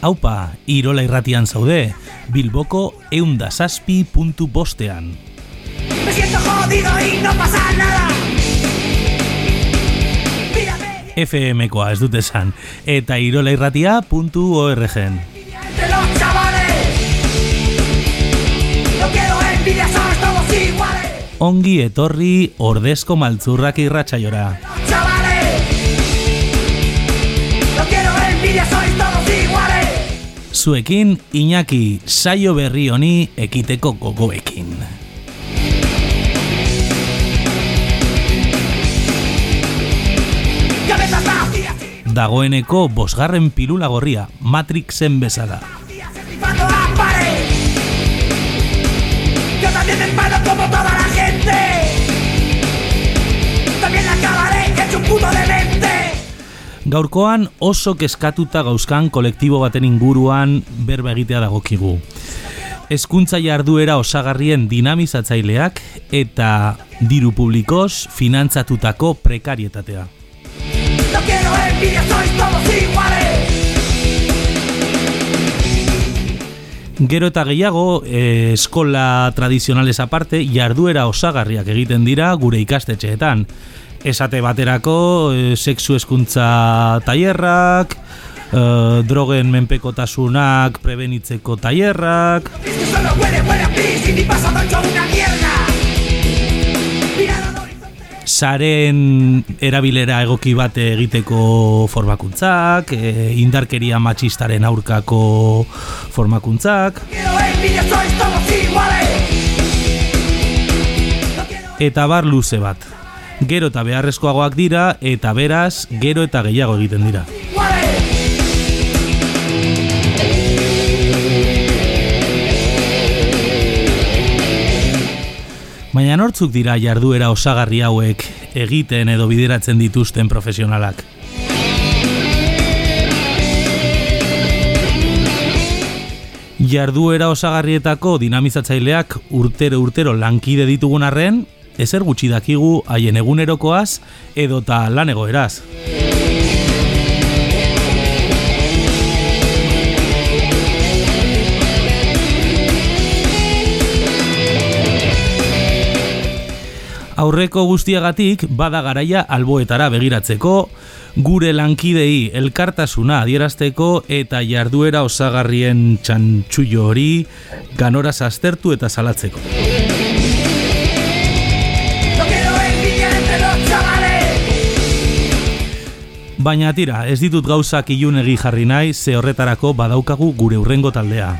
Haupa, Irola irratian zaude, Bilboko eundazazpi puntu bostean. Me siento jodido y no pasa nada. FM-koa ez dut esan, eta irolairratia.org. Ongi etorri ordezko maltzurrak irratxaiora. Zuekin, Iñaki, saio berri honi ekiteko gogoekin. dagoeneko bosgarren pilula gorria, Matrixen bezala. Gaurkoan oso keskatuta gauzkan kolektibo baten inguruan berba egitea dagokigu. Hezkuntza jarduera osagarrien dinamizatzaileak eta diru publikoz finantzatutako prekarietatea. No quiero envidia, sois todos iguales Gero eta gehiago, eh, eskola tradizionales aparte, jarduera osagarriak egiten dira gure ikastetxeetan. Esate baterako, eh, sexu eskuntza tailerrak, eh, drogen menpekotasunak prebenitzeko tailerrak... saren erabilera egoki bat egiteko formakuntzak, e, indarkeria matxistaren aurkako formakuntzak. Eta bar luze bat. Gero eta beharrezkoagoak dira eta beraz gero eta gehiago egiten dira. Baina nortzuk dira jarduera osagarri hauek egiten edo bideratzen dituzten profesionalak? Jarduera osagarrietako dinamizatzaileak urtero urtero lankide ditugun arren, ezer gutxi dakigu haien egunerokoaz edota lan egoeraz. aurreko guztiagatik bada garaia alboetara begiratzeko, gure lankidei elkartasuna adierazteko eta jarduera osagarrien txantxullo hori ganora aztertu eta salatzeko. Baina tira, ez ditut gauzak ilunegi jarri nahi, ze horretarako badaukagu gure urrengo taldea.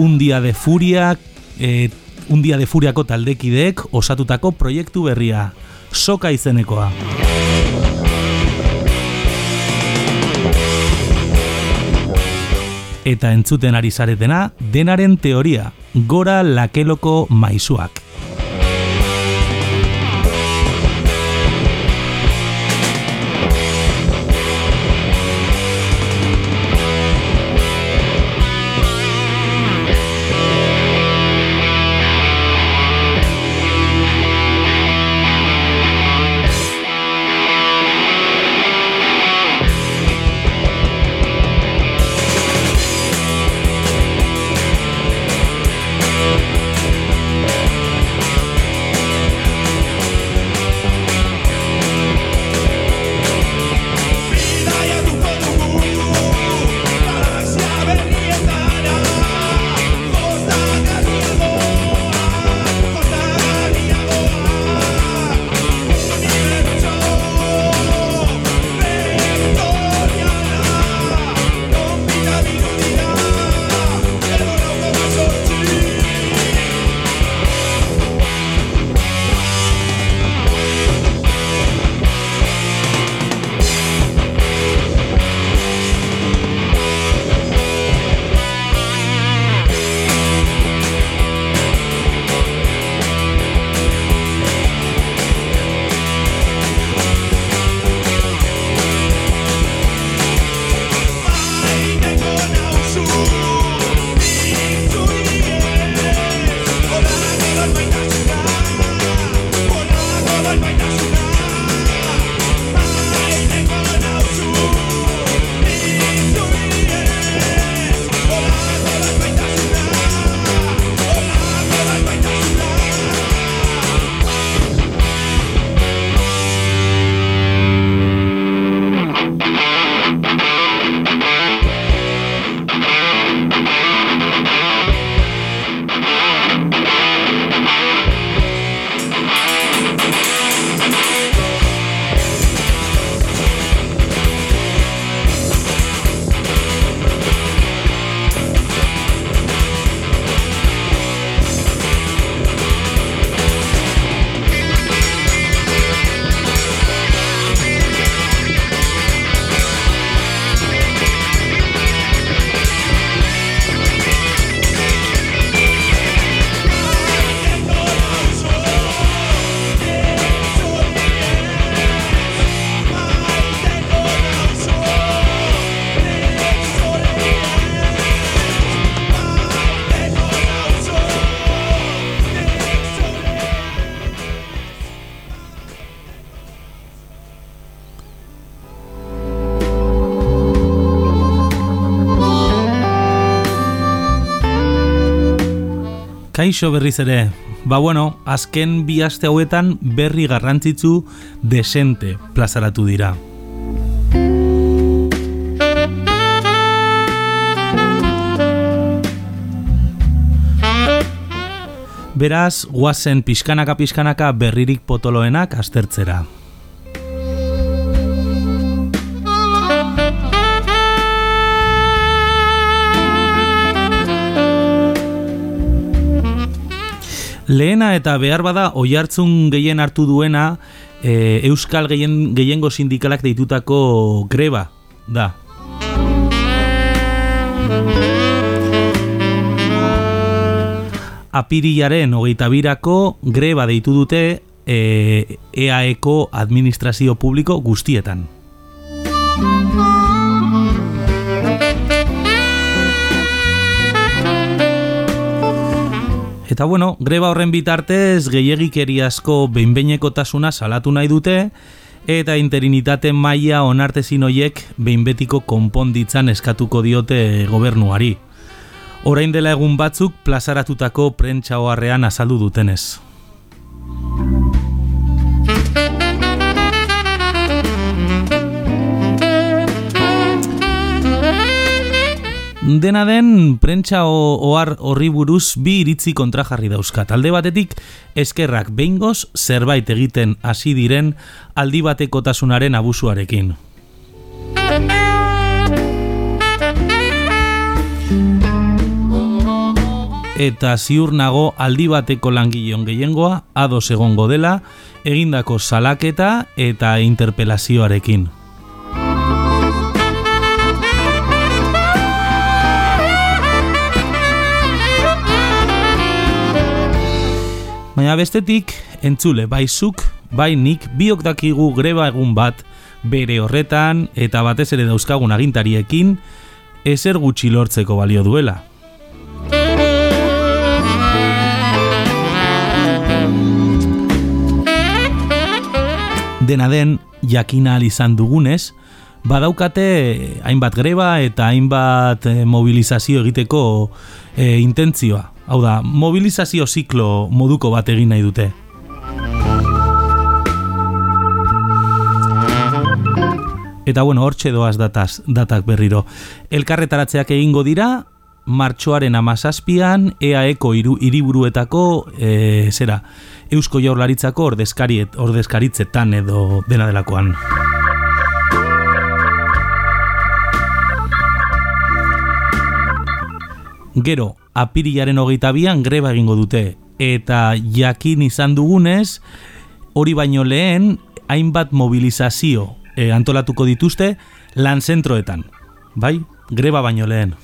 un dia de furia eh, un dia de furiako taldekideek osatutako proiektu berria soka izenekoa eta entzuten ari zaretena denaren teoria gora lakeloko maizuak Kaixo berriz ere, ba bueno, azken bi aste hauetan berri garrantzitsu desente plazaratu dira. Beraz, guazen pixkanaka pixkanaka berririk potoloenak aztertzera. Lehena eta behar bada oihartzun gehien hartu duena e, Euskal gehien, gehiengo sindikalak deitutako greba da. Apirilaren hogeita birako greba deitu dute e, EAEko administrazio publiko guztietan. Eta bueno, greba horren bitartez gehiegikeri asko behinbeinekotasuna salatu nahi dute eta interinitate maila onartezin hoiek behinbetiko konponditzan eskatuko diote gobernuari. Orain dela egun batzuk plazaratutako prentsa oharrean azaldu dutenez. Dena den, prentsa ohar horri buruz bi iritzi kontrajarri dauzka. Talde batetik, eskerrak behingoz zerbait egiten hasi diren aldi batekotasunaren abusuarekin. Eta ziur nago aldi bateko langileon gehiengoa ados egongo dela egindako salaketa eta interpelazioarekin. Baina bestetik, entzule, bai zuk, bai nik, biok dakigu greba egun bat, bere horretan, eta batez ere dauzkagun agintariekin, ezer gutxi lortzeko balio duela. Dena den, jakina izan dugunez, badaukate hainbat greba eta hainbat eh, mobilizazio egiteko e, intentzioa. Hau da, mobilizazio ziklo moduko bat egin nahi dute. Eta bueno, hortxe doaz dataz, datak berriro. Elkarretaratzeak egingo dira, martxoaren amazazpian, EAEko iru, iriburuetako, e, zera, Eusko Jaurlaritzako ordezkariet, ordezkaritzetan edo dena delakoan. Gero, apirilaren hogeita bian greba egingo dute. Eta jakin izan dugunez, hori baino lehen, hainbat mobilizazio e, antolatuko dituzte lan zentroetan. Bai, greba baino lehen.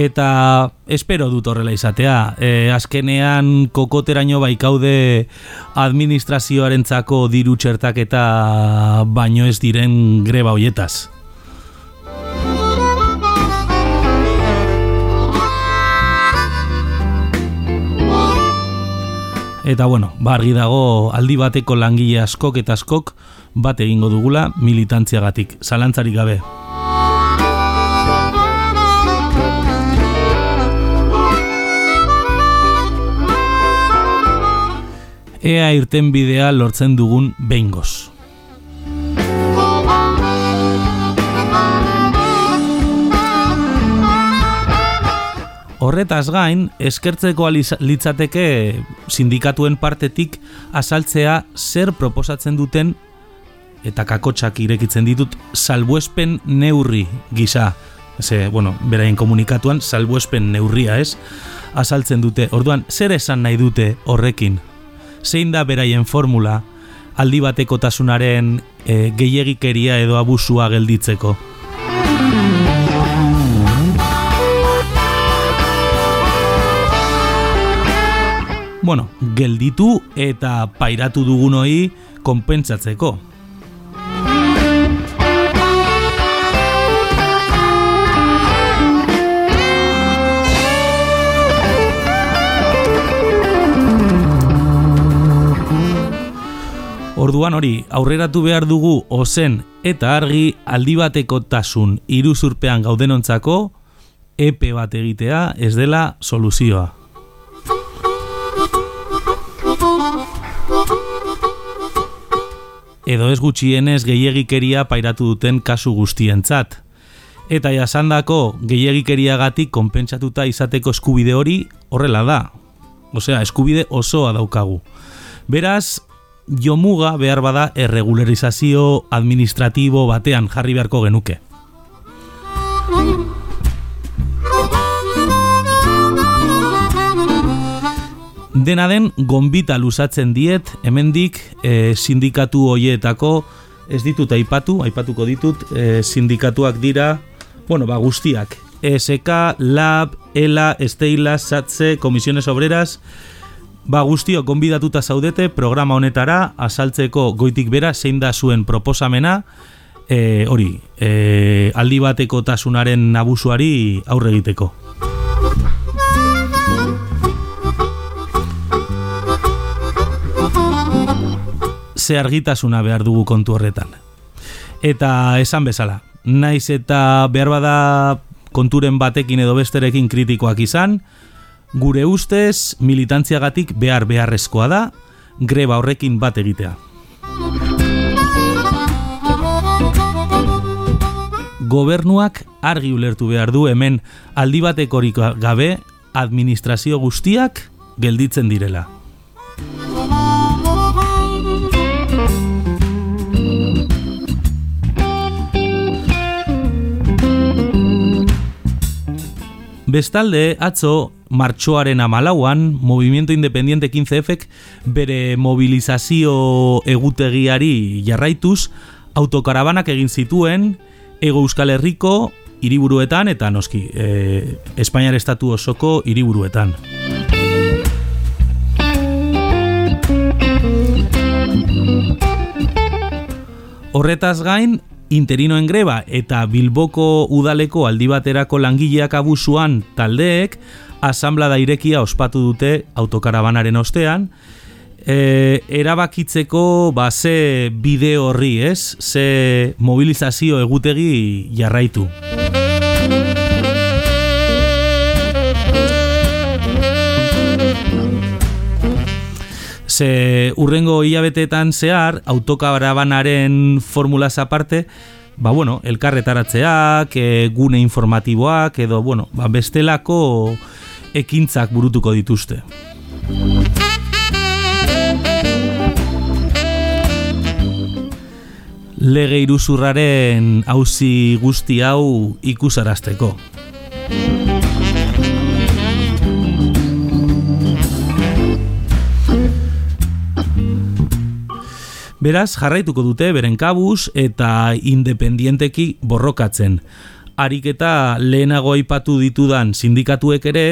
Eta espero dut horrela izatea. E, azkenean kokoteraino baikaude administrazioarentzako diru txertak eta baino ez diren greba hoietaz. Eta bueno, bargi dago aldi bateko langile askok eta askok bat egingo dugula militantziagatik, zalantzarik gabe. Ea irten bidea lortzen dugun behingoz. Horretaz gain, eskertzeko litzateke sindikatuen partetik azaltzea zer proposatzen duten eta kakotxak irekitzen ditut salbuespen neurri gisa. Ze, bueno, beraien komunikatuan salbuespen neurria ez, azaltzen dute. Orduan, zer esan nahi dute horrekin? Zein da beraien formula aldi bateko tasunaren e, gehiagikeria edo abusua gelditzeko. Bueno, gelditu eta pairatu dugunoi konpentsatzeko. Orduan hori, aurreratu behar dugu ozen eta argi aldi bateko tasun iruzurpean gaudenontzako epe bat egitea ez dela soluzioa. Edo ez gutxienez gehiegikeria pairatu duten kasu guztientzat. Eta jasandako gehiegikeriagatik konpentsatuta izateko eskubide hori horrela da. Osea, eskubide osoa daukagu. Beraz, jomuga behar bada erregularizazio administratibo batean jarri beharko genuke. Dena den, gonbita luzatzen diet, hemendik e, sindikatu hoietako, ez ditut aipatu, aipatuko ditut, e, sindikatuak dira, bueno, ba, guztiak. ESK, LAB, ELA, Esteila, SATSE, Komisiones Obreras, Ba guztio, konbidatuta zaudete programa honetara azaltzeko goitik bera zein da zuen proposamena e, hori, e, aldi bateko tasunaren nabusuari aurre egiteko. Ze argitasuna behar dugu kontu horretan. Eta esan bezala, naiz eta behar bada konturen batekin edo besterekin kritikoak izan, Gure ustez, militantziagatik behar beharrezkoa da, greba horrekin bat egitea. Gobernuak argi ulertu behar du hemen aldi batekorik gabe administrazio guztiak gelditzen direla. Bestalde, atzo, martxoaren amalauan, Movimiento Independiente 15F bere mobilizazio egutegiari jarraituz, autokarabanak egin zituen, ego euskal herriko hiriburuetan eta noski, e, Espainiar estatu osoko hiriburuetan. Horretaz gain, interinoen greba eta Bilboko udaleko aldi baterako langileak abusuan taldeek asamblea irekia ospatu dute autokarabanaren ostean e, erabakitzeko ba ze bideo horri, ez? Ze mobilizazio egutegi jarraitu. Ze urrengo hilabeteetan zehar autokarabanaren formulaz aparte, ba bueno, elkarretaratzeak, e, gune informatiboak edo bueno, ba bestelako ekintzak burutuko dituzte. Lege iruzurraren hauzi guzti hau ikusarazteko. Beraz, jarraituko dute beren kabuz eta independienteki borrokatzen. Ariketa lehenago aipatu ditudan sindikatuek ere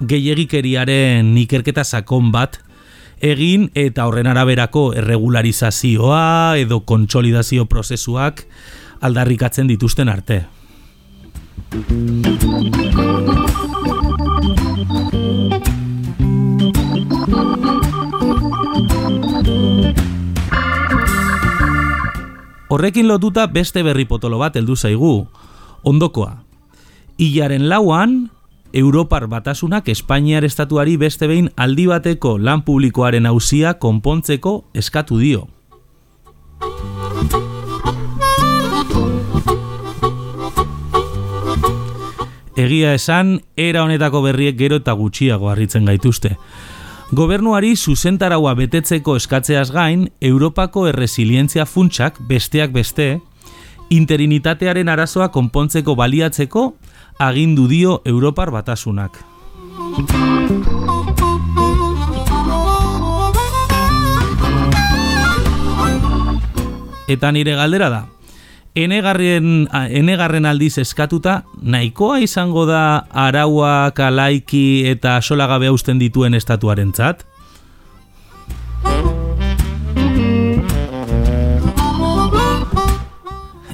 gehiegikeriaren ikerketa sakon bat egin eta horren araberako erregularizazioa edo kontsolidazio prozesuak aldarrikatzen dituzten arte. Horrekin lotuta beste berri potolo bat heldu zaigu. Ondokoa. Ilaren lauan, Europar batasunak Espainiar estatuari beste behin aldi bateko lan publikoaren hauzia konpontzeko eskatu dio. Egia esan, era honetako berriek gero eta gutxiago harritzen gaituzte. Gobernuari zuzentaraua betetzeko eskatzeaz gain, Europako erresilientzia funtsak besteak beste, interinitatearen arazoa konpontzeko baliatzeko agindu dio Europar batasunak. Eta nire galdera da, enegarren, enegarren aldiz eskatuta, nahikoa izango da arauak, alaiki eta solagabe hausten dituen estatuaren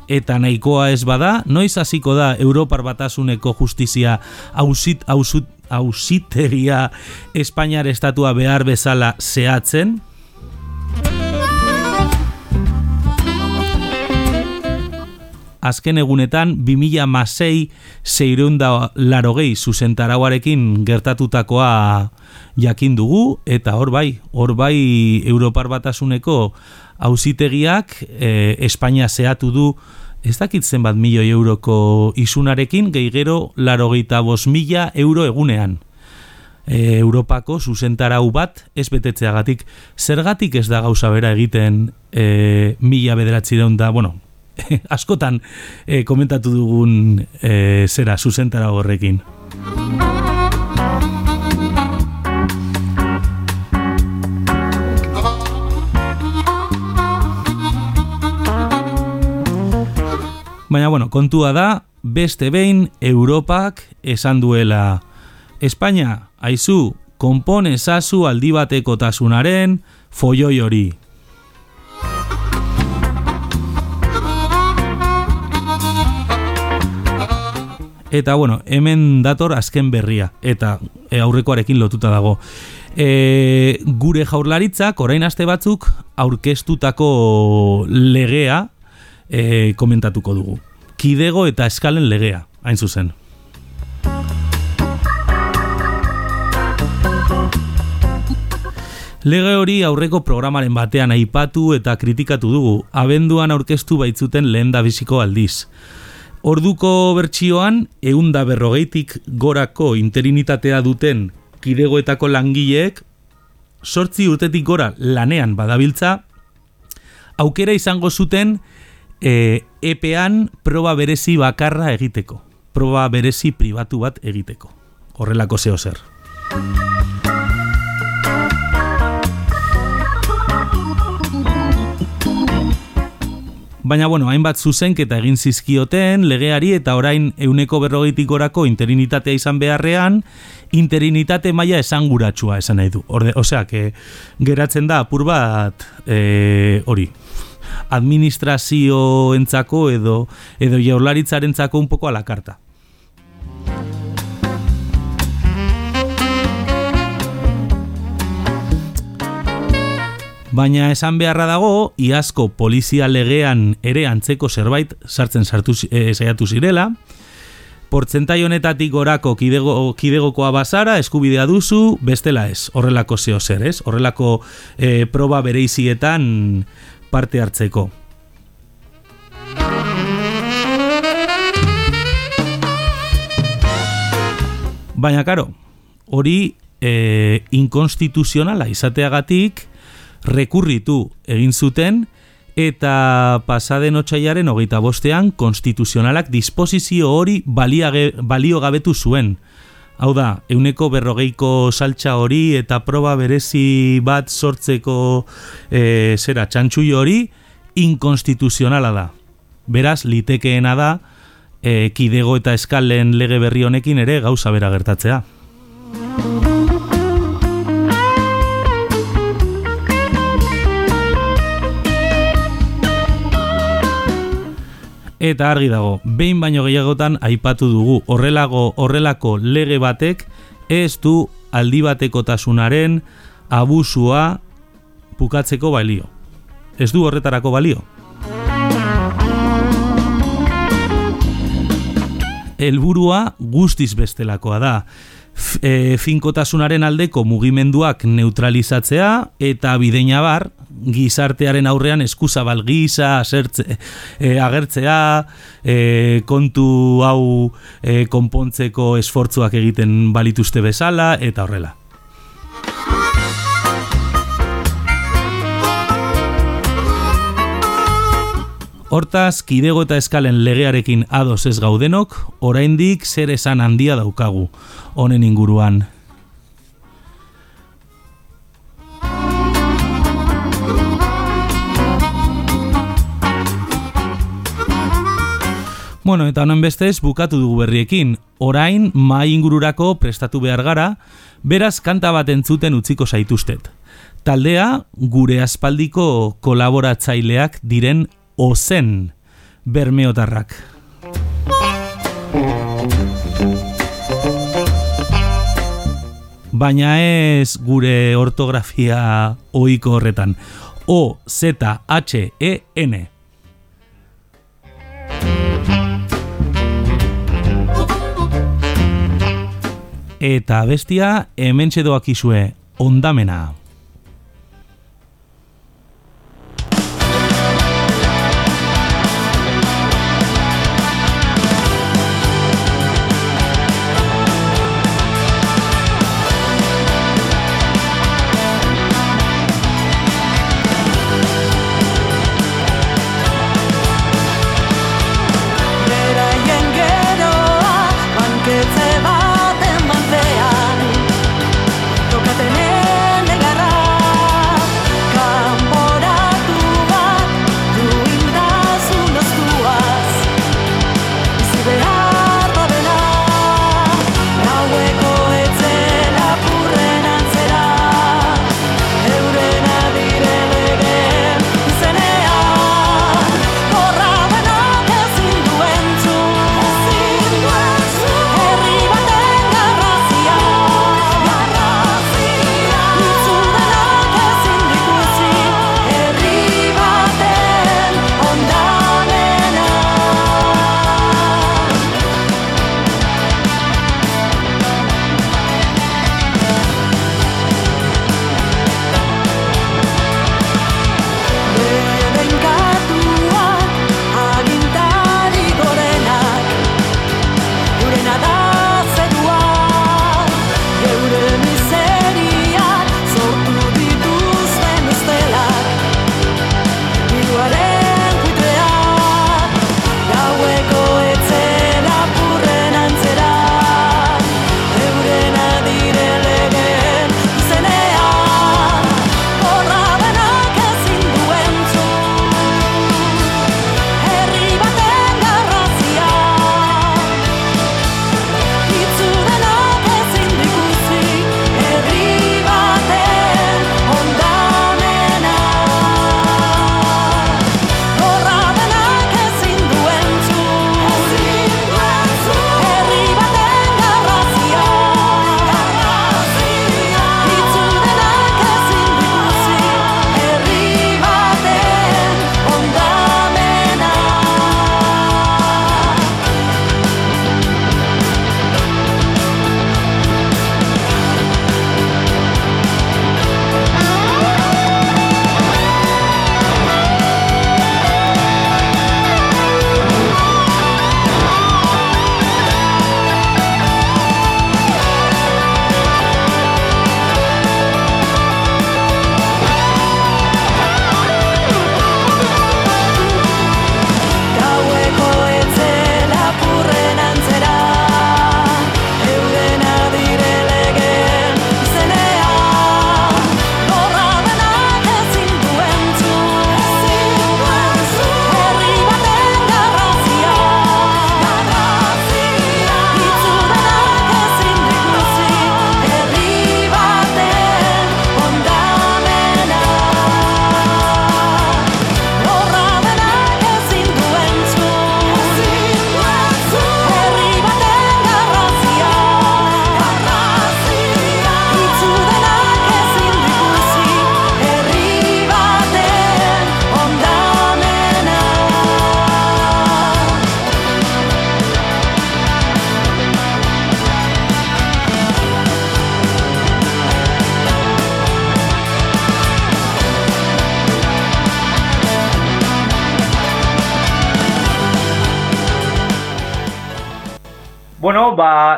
eta nahikoa ez bada, noiz hasiko da Europar Batasuneko justizia ausit, ausut, ausiteria Espainiar estatua behar bezala zehatzen? azken egunetan 2006 masei zeireunda larogei zuzentarauarekin gertatutakoa jakin dugu eta hor bai, hor bai Europar Batasuneko hauzitegiak e, Espainia zehatu du ez dakit zenbat milioi euroko isunarekin, gehi gero larogeita bos mila euro egunean. E, Europako zuzentarau bat ez betetzeagatik. Zergatik ez da gauza bera egiten e, mila bederatzi da, bueno, askotan e, komentatu dugun e, zera zuzentara horrekin. Baina, bueno, kontua da, beste behin Europak esan duela. Espainia, aizu, konpon ezazu aldi bateko tasunaren foioi hori. Eta, bueno, hemen dator azken berria, eta e, aurrekoarekin lotuta dago. E, gure jaurlaritzak, orain aste batzuk, aurkeztutako legea, e, komentatuko dugu. Kidego eta eskalen legea, hain zuzen. Lege hori aurreko programaren batean aipatu eta kritikatu dugu, abenduan aurkeztu baitzuten lehen biziko aldiz. Orduko bertsioan, eunda berrogeitik gorako interinitatea duten kidegoetako langileek, sortzi urtetik gora lanean badabiltza, aukera izango zuten e, epean proba berezi bakarra egiteko. Proba berezi pribatu bat egiteko. Horrelako zeo zer. Baina, bueno, hainbat zuzenketa egin zizkioten, legeari eta orain euneko berrogeitik orako interinitatea izan beharrean, interinitate maila esanguratsua esan nahi du. Orde, osea, geratzen da apur bat e, hori, administrazioentzako edo edo jaurlaritzarentzako un poco a la carta. Baina esan beharra dago, iazko polizia legean ere antzeko zerbait sartzen sartu e, saiatu zirela. Portzentai honetatik gorako kidego, kidegokoa bazara, eskubidea duzu, bestela ez, horrelako zeo zer, ez? Horrelako e, proba bereizietan parte hartzeko. Baina, karo, hori e, inkonstituzionala izateagatik rekurritu egin zuten eta pasaden otxaiaren hogeita bostean konstituzionalak disposizio hori balio gabetu zuen. Hau da, euneko berrogeiko saltxa hori eta proba berezi bat sortzeko e, zera txantxui hori inkonstituzionala da. Beraz, litekeena da, e, kidego eta eskalen lege berri honekin ere gauza bera gertatzea. Eta argi dago, behin baino gehiagotan aipatu dugu horrelago horrelako lege batek ez du aldi bateko tasunaren abusua bukatzeko balio. Ez du horretarako balio. Helburua guztiz bestelakoa da e, finkotasunaren aldeko mugimenduak neutralizatzea eta bideina bar gizartearen aurrean eskuzabal giza asertze, e, agertzea e, kontu hau e, konpontzeko esfortzuak egiten balituzte bezala eta horrela. Hortaz, kidego eta eskalen legearekin ados ez gaudenok, oraindik zer esan handia daukagu, honen inguruan. Bueno, eta honen bestez bukatu dugu berriekin. Orain, mai ingururako prestatu behar gara, beraz kanta bat entzuten utziko zaituztet. Taldea, gure aspaldiko kolaboratzaileak diren ozen bermeotarrak. Baina ez gure ortografia ohiko horretan. O, Z, H, E, N. Eta bestia hemen txedoak izue, ondamena.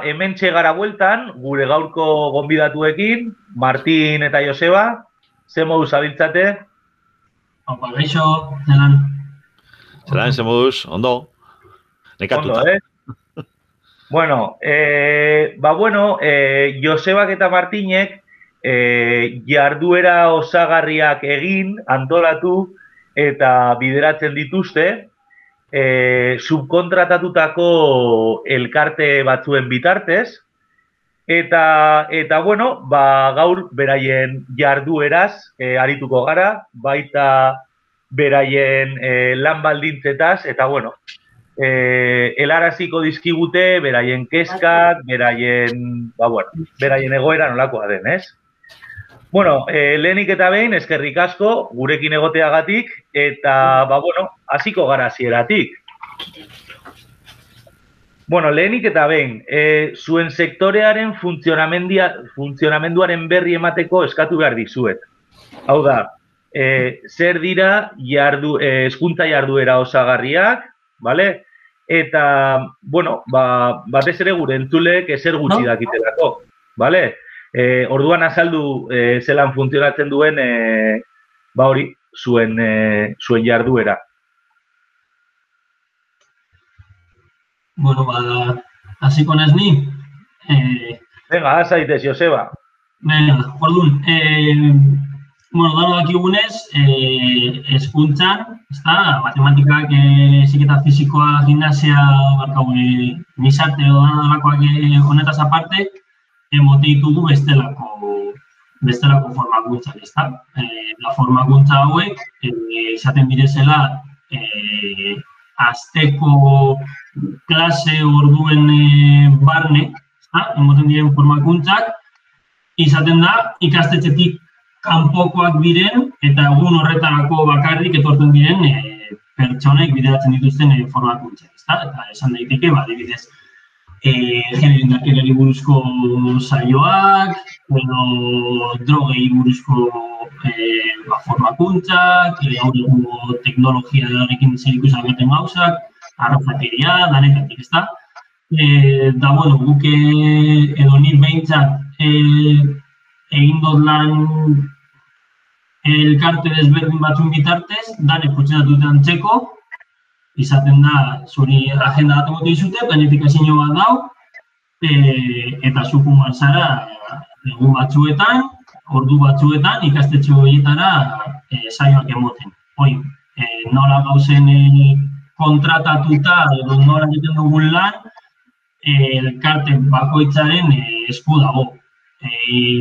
Hemen txegara bueltan, gure gaurko gonbidatuekin, Martin eta Joseba, ze modu zabiltzate? Opa, gaixo, zelan. Zelan, ze moduz, ondo. Nekatuta. Ondo, eh? bueno, eh, ba bueno, eh, Josebak eta Martinek eh, jarduera osagarriak egin, antolatu eta bideratzen dituzte, e, subkontratatutako elkarte batzuen bitartez, eta, eta bueno, ba, gaur beraien jardueraz e, arituko gara, baita beraien e, lan baldintzetaz, eta bueno, e, helaraziko dizkigute beraien keskak, beraien, ba, bueno, beraien egoera nolakoa den, ez? Bueno, eh, lehenik eta behin, eskerrik asko, gurekin egoteagatik, eta, ba, bueno, hasiko gara zieratik. Bueno, lehenik eta behin, e, zuen sektorearen funtzionamenduaren berri emateko eskatu behar dizuet. Hau da, e, zer dira jardu, e, eskuntza jarduera osagarriak, vale? eta, bueno, ba, batez ere gure entzulek ezer gutxi dakitelako, vale? E, orduan azaldu e, zelan funtzionatzen duen e, ba hori, zuen, e, zuen jarduera. Bueno, ba, hasiko naz ni. Eh, Venga, azaitez, Joseba. Venga, orduan, eh, bueno, dano dakigunez, eh, eskuntzan, ezta, matematikak, eh, ziketa fizikoa, gimnasia, barkau, eh, misarte edo dano dalakoak eh, honetaz aparte, emote ditugu bestelako bestelako formakuntzak, ezta? Eh, la formakuntza hauek, eh, izaten direzela, eh, azteko klase orduen e, barne, ha, emoten diren formakuntzak, izaten da ikastetxetik kanpokoak diren eta egun horretarako bakarrik etortzen diren e, pertsonek bideratzen dituzten e, formakuntzak, ezta? Eta esan daiteke, ba, adibidez, eh genero buruzko saioak, edo drogei buruzko eh ba, formakuntzak, eh hau teknologiarekin zerikusi agaten gauzak, arrozakeria, danetatik, ezta? Eh da bueno, guk edo ni beintzat eh egin dut lan elkarte desberdin batzun bitartez, danek funtzionatu antzeko, izaten da zuri agenda bat emotu dizute, planifikazio bat dau, e, eta zuku zara egun batzuetan, ordu batzuetan, ikastetxe horietara e, saioak emoten. Hoi, e, nola gauzen e, kontratatuta edo nola egiten dugun lan, e, elkarte bakoitzaren e, esku dago. E,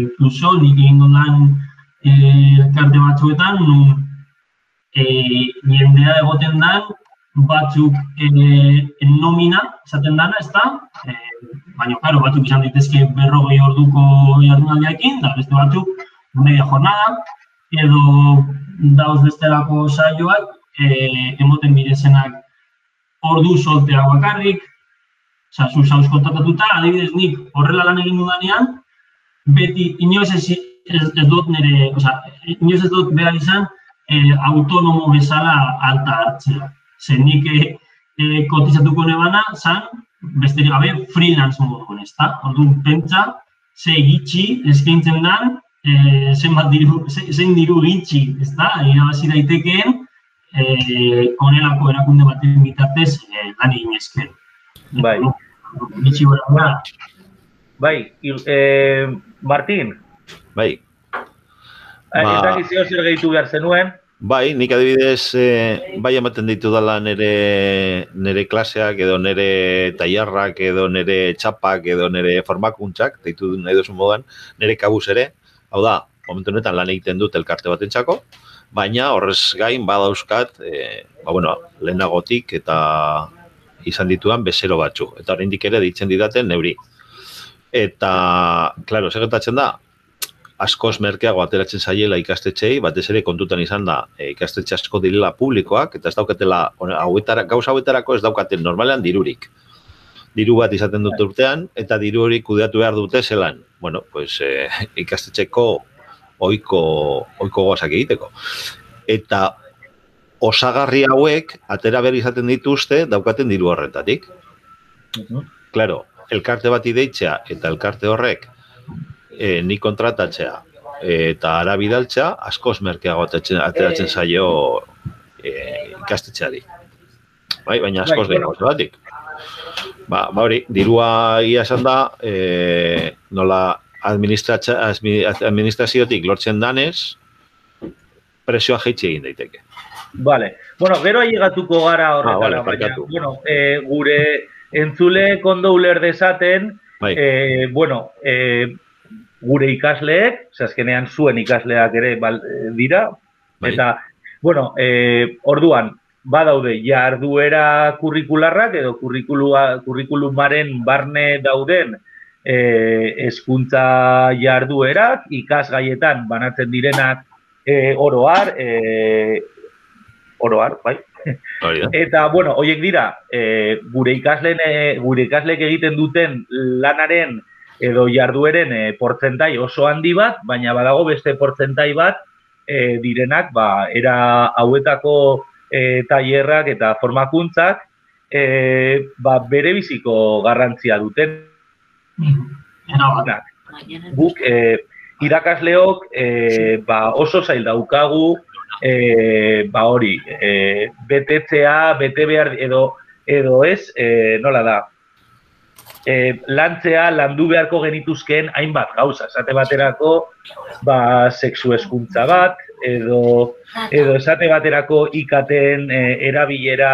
incluso, nik egin lan e, elkarte batzuetan, nun e, jendea egoten dan, batzuk e, nomina esaten dana, ez da? E, baina, karo, batzuk izan daitezke berrogei orduko jardunaldiakin, da beste batzuk media jornada, edo dauz bestelako saioak, e, emoten bidezenak ordu soltea bakarrik, oza, zu zauz kontatatuta, adibidez nik horrela lan egin dudanean, beti inoz ez, ez, ez dut nire, oza, inoz ez dut behar izan, e, autonomo bezala alta hartzea nik e, e, kotizatuko nebana, zan, besterik gabe, freelance moduan, ez da? Orduan, pentsa, ze gitxi eskaintzen dan, e, zen bat diru, zein diru gitxi, ez da? Irabazi daitekeen, e, konelako erakunde baten bitartez, e, lan egin ezken. Bai. Gitxi gora, Bai, e, Martin. Bai. Ba... Eta gizio zer gehitu behar zenuen, Bai, nik adibidez, e, bai ematen ditu dela nere, nere klaseak, edo nere taiarrak, edo nere txapak, edo nere formakuntzak, deitu nahi duzu modan, nere kabuz ere, hau da, momentu honetan lan egiten dut elkarte bat entzako, baina horrez gain badauzkat, e, ba, bueno, lehenagotik eta izan dituan bezero batzu, eta oraindik ere ditzen didaten neuri. Eta, klaro, segetatzen da, askoz merkeago ateratzen zaiela ikastetxei, batez ere kontutan izan da e, ikastetxe asko direla publikoak, eta ez daukatela, hauetara, gauza hauetarako ez daukaten normalean dirurik. Diru bat izaten dute urtean, eta diru hori kudeatu behar dute zelan. Bueno, pues, e, ikastetxeko oiko, oiko goazak egiteko. Eta osagarri hauek, atera behar izaten dituzte, daukaten diru horretatik. Claro, elkarte bat ideitzea, eta elkarte horrek, e, ni kontratatzea eta ara bidaltzea askoz merkeago ateratzen zaio e, ikastetxeari. Bai, baina askoz bai, bueno. batik. Ba, ba hori, dirua ia esan da, e, nola administraziotik lortzen danez, presioa jeitxe egin daiteke. Vale. Bueno, gero ailegatuko gara horretara, ah, vale, baina, bueno, e, gure entzule kondo uler desaten, bai. e, bueno, e, gure ikasleek, azkenean zuen ikasleak ere bal, eh, dira, bai. eta, bueno, e, orduan, badaude jarduera kurrikularrak edo kurrikulumaren barne dauden e, eskuntza jarduerak, ikasgaietan banatzen direnak e, oroar, e, oroar, bai, Hori da. Eta, bueno, hoiek dira, e, gure ikasleen, e, gure ikasleek egiten duten lanaren edo jardueren e, portzentai oso handi bat, baina badago beste portzentai bat e, direnak, ba, era hauetako e, tailerrak eta formakuntzak e, ba, bere biziko garrantzia duten. Guk, e, irakasleok e, ba, oso zail daukagu e, ba hori, e, betetzea, bete behar edo edo ez, e, nola da, e, lantzea, landu beharko genituzkeen hainbat gauza, esate baterako, ba, sexu eskuntza bat, edo, edo esate baterako ikaten e, erabilera,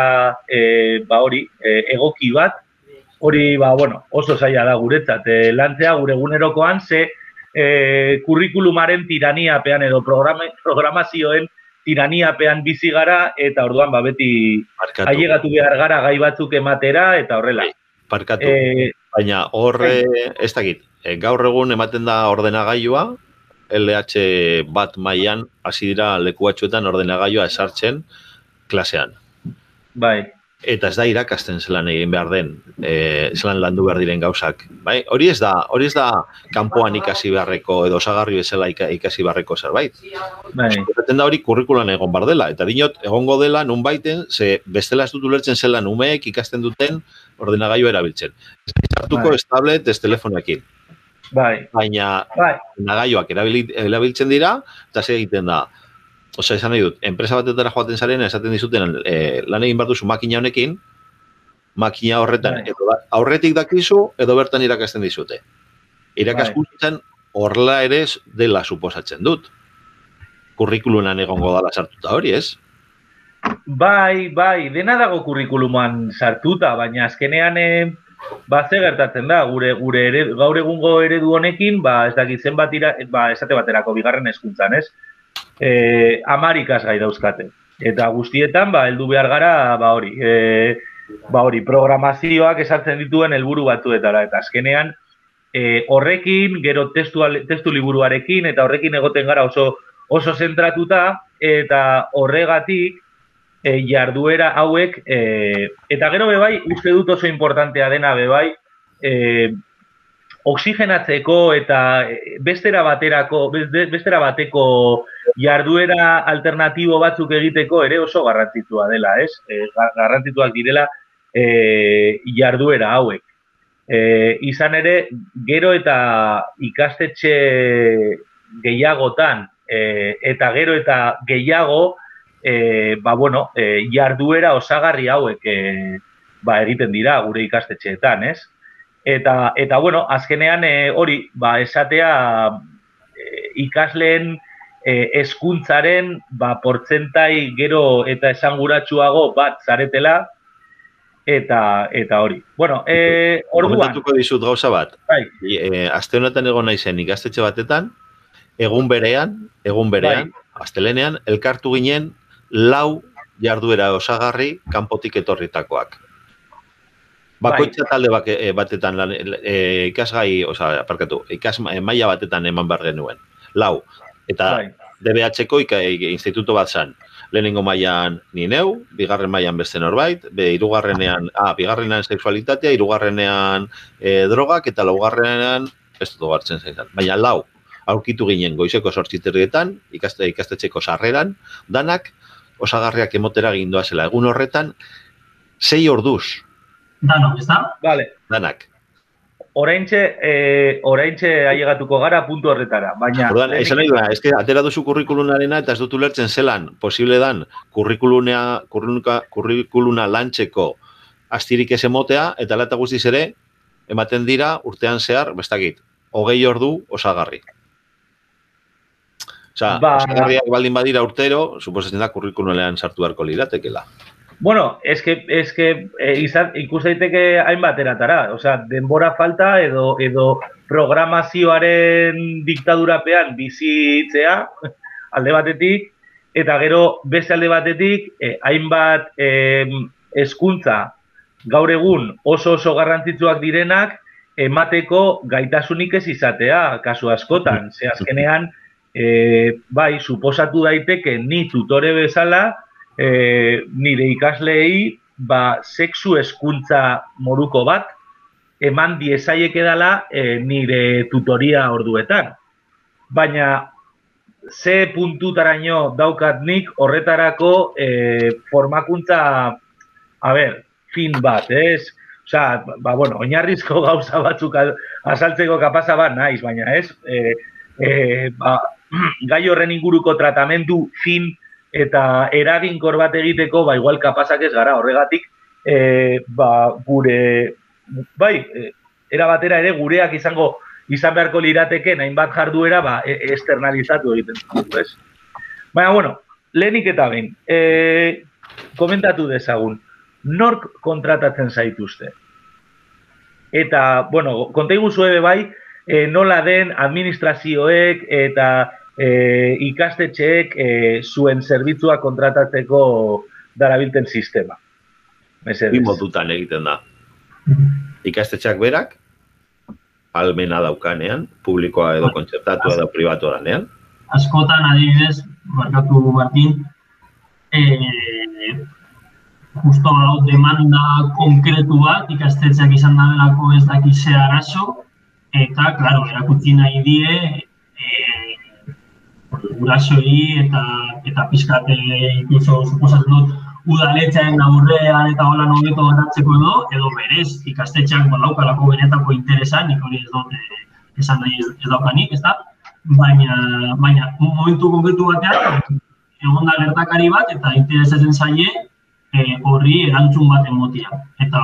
e, ba hori, e, egoki bat, hori, ba, bueno, oso zaila da guretzat, e, lantzea gure egunerokoan, ze e, kurrikulumaren tiraniapean edo programa, programazioen tiraniapean bizi gara eta orduan ba beti ailegatu behar gara gai batzuk ematera eta horrela. Parkatu. Eh, Baina horre, ez dakit, e, gaur egun ematen da ordenagailua, LH bat mailan hasi dira leku ordenagailua esartzen klasean. bai. Eta ez da irakasten zelan egin behar den, e, zelan landu behar diren gauzak. Bai? Hori ez da, hori ez da kanpoan ikasi beharreko edo osagarri bezala ika- ikasi beharreko zerbait. Bai. Zaten da hori kurrikulan egon bar dela. Eta dinot, egongo dela nun baiten, ze bestela ez dut ulertzen zelan umeek ikasten duten ordenagailu erabiltzen. Ez hartuko Bai. ez tablet, ez telefonekin. Bai. Baina Bai. ordenagailuak erabiltzen dira, eta ze egiten da. Osa, esan nahi dut, enpresa batetara joaten zaren, esaten dizuten e, lan egin behar duzu makina honekin, makina horretan, Bai. edo da, aurretik dakizu, edo bertan irakasten dizute. Bai. Irakaskuntzan horrela ere dela suposatzen dut. Kurrikulunan egongo dala sartuta hori, ez? Bai, bai, dena dago kurrikuluman sartuta, baina azkenean eh, ba ze gertatzen da, gure gure ere, gaur egungo eredu honekin, ba ez dakit zenbat ira, ba esate baterako bigarren hezkuntzan, ez? Eh, 10 ikasgai dauzkate. Eta guztietan ba heldu behar gara ba hori, eh, ba hori, programazioak esartzen dituen helburu batzuetara eta azkenean e, horrekin, gero testu, testu liburuarekin eta horrekin egoten gara oso oso zentratuta eta horregatik e, jarduera hauek e, eta gero bebai uste dut oso importantea dena bebai e, oxigenatzeko eta e, bestera baterako beste- bestera bateko jarduera alternatibo batzuk egiteko ere oso garrantzitsua dela, ez? E, ga- garrantzitsuak direla e, jarduera hauek. E, izan ere, gero eta ikastetxe gehiagotan e, eta gero eta gehiago e, ba, bueno, e, jarduera osagarri hauek e, ba, egiten dira gure ikastetxeetan, ez? Eta, eta bueno, azkenean e, hori, ba, esatea e, ikasleen e, eskuntzaren ba, portzentai gero eta esanguratsuago bat zaretela, eta eta hori. Bueno, e, orduan, Komentatuko dizut gauza bat. bai, E, aste honetan egon naizen ikastetxe batetan, egun berean, egun berean, astelenean, elkartu ginen lau jarduera osagarri kanpotik etorritakoak. Bakoitza talde bak, e, batetan lan, e, ikasgai, oza, aparkatu, ikas e, maila batetan eman behar genuen. Lau. Eta bai, DBH-ko instituto bat zan. Lehenengo mailan ni neu, bigarren mailan beste norbait, be hirugarrenean, ah, bigarrenean sexualitatea, hirugarrenean e, drogak eta laugarrenean ez dut hartzen zaizan. Baina lau, aurkitu ginen goizeko sortziterrietan, ikaste, ikastetxeko sarreran, danak osagarriak emotera gindoa zela. Egun horretan, sei orduz, Dano, ez da? vale. danak. Oraintxe, e, oraintxe ailegatuko gara puntu horretara, baina... Orduan, esan nahi duena, eske atera duzu kurrikulunarena eta ez dut ulertzen zelan, posible dan, kurrikulunea, kurrikuluna, kurrikuluna lantzeko astirik ez emotea, eta lata guztiz ere, ematen dira urtean zehar, bestakit, hogei ordu osagarri. Osa, Ba- baldin badira urtero, suposatzen da kurrikulunean sartu beharko liratekela. Bueno, eske, eske e, izan, ikus daiteke hainbat eratara. Osea, denbora falta edo, edo programazioaren diktadurapean bizitzea alde batetik, eta gero beste alde batetik e, hainbat e, eskuntza gaur egun oso oso garrantzitsuak direnak emateko gaitasunik ez izatea, kasu askotan. Ze azkenean, e, bai, suposatu daiteke ni tutore bezala, e, nire ikasleei ba, sexu eskuntza moruko bat eman diezaiek edala e, nire tutoria orduetan. Baina ze puntutaraino daukat nik horretarako e, formakuntza, a ber, fin bat, ez? Osa, ba, bueno, oinarrizko gauza batzuk azaltzeko kapasa bat naiz, baina ez? E, e, ba, gai horren inguruko tratamendu fin eta eraginkor bat egiteko, ba, igual kapazak ez gara horregatik, e, ba, gure, bai, e, era batera ere gureak izango izan beharko lirateke hainbat jarduera ba, e, externalizatu egiten dugu, ez? Baina, bueno, lehenik eta behin, e, komentatu dezagun, nork kontratatzen zaituzte? Eta, bueno, konta iguzu bai, e, nola den administrazioek eta e, ikastetxeek e, zuen zerbitzua kontratatzeko darabilten sistema. Bi modutan egiten da. Ikastetxeak berak, almena daukanean, publikoa edo kontzertatu edo privatu danean. Askotan, adibidez, markatu Martin, eh, justo hau demanda konkretu bat, ikastetxeak izan dabelako ez dakizea arazo, eta, klaro, erakutsi nahi die, eh, gurasoi eta, eta pizkate, incluso, suposatzen dut, udaletxean aurrean eta hola nobeto garatzeko edo, edo berez ikastetxeak balaukalako benetako interesan, nik hori ez dut eh, esan nahi ez, ez daukanik, ez da? Baina, baina, momentu konkretu batean, egon da gertakari bat eta interesatzen zaie eh, horri erantzun bat emotia. Eta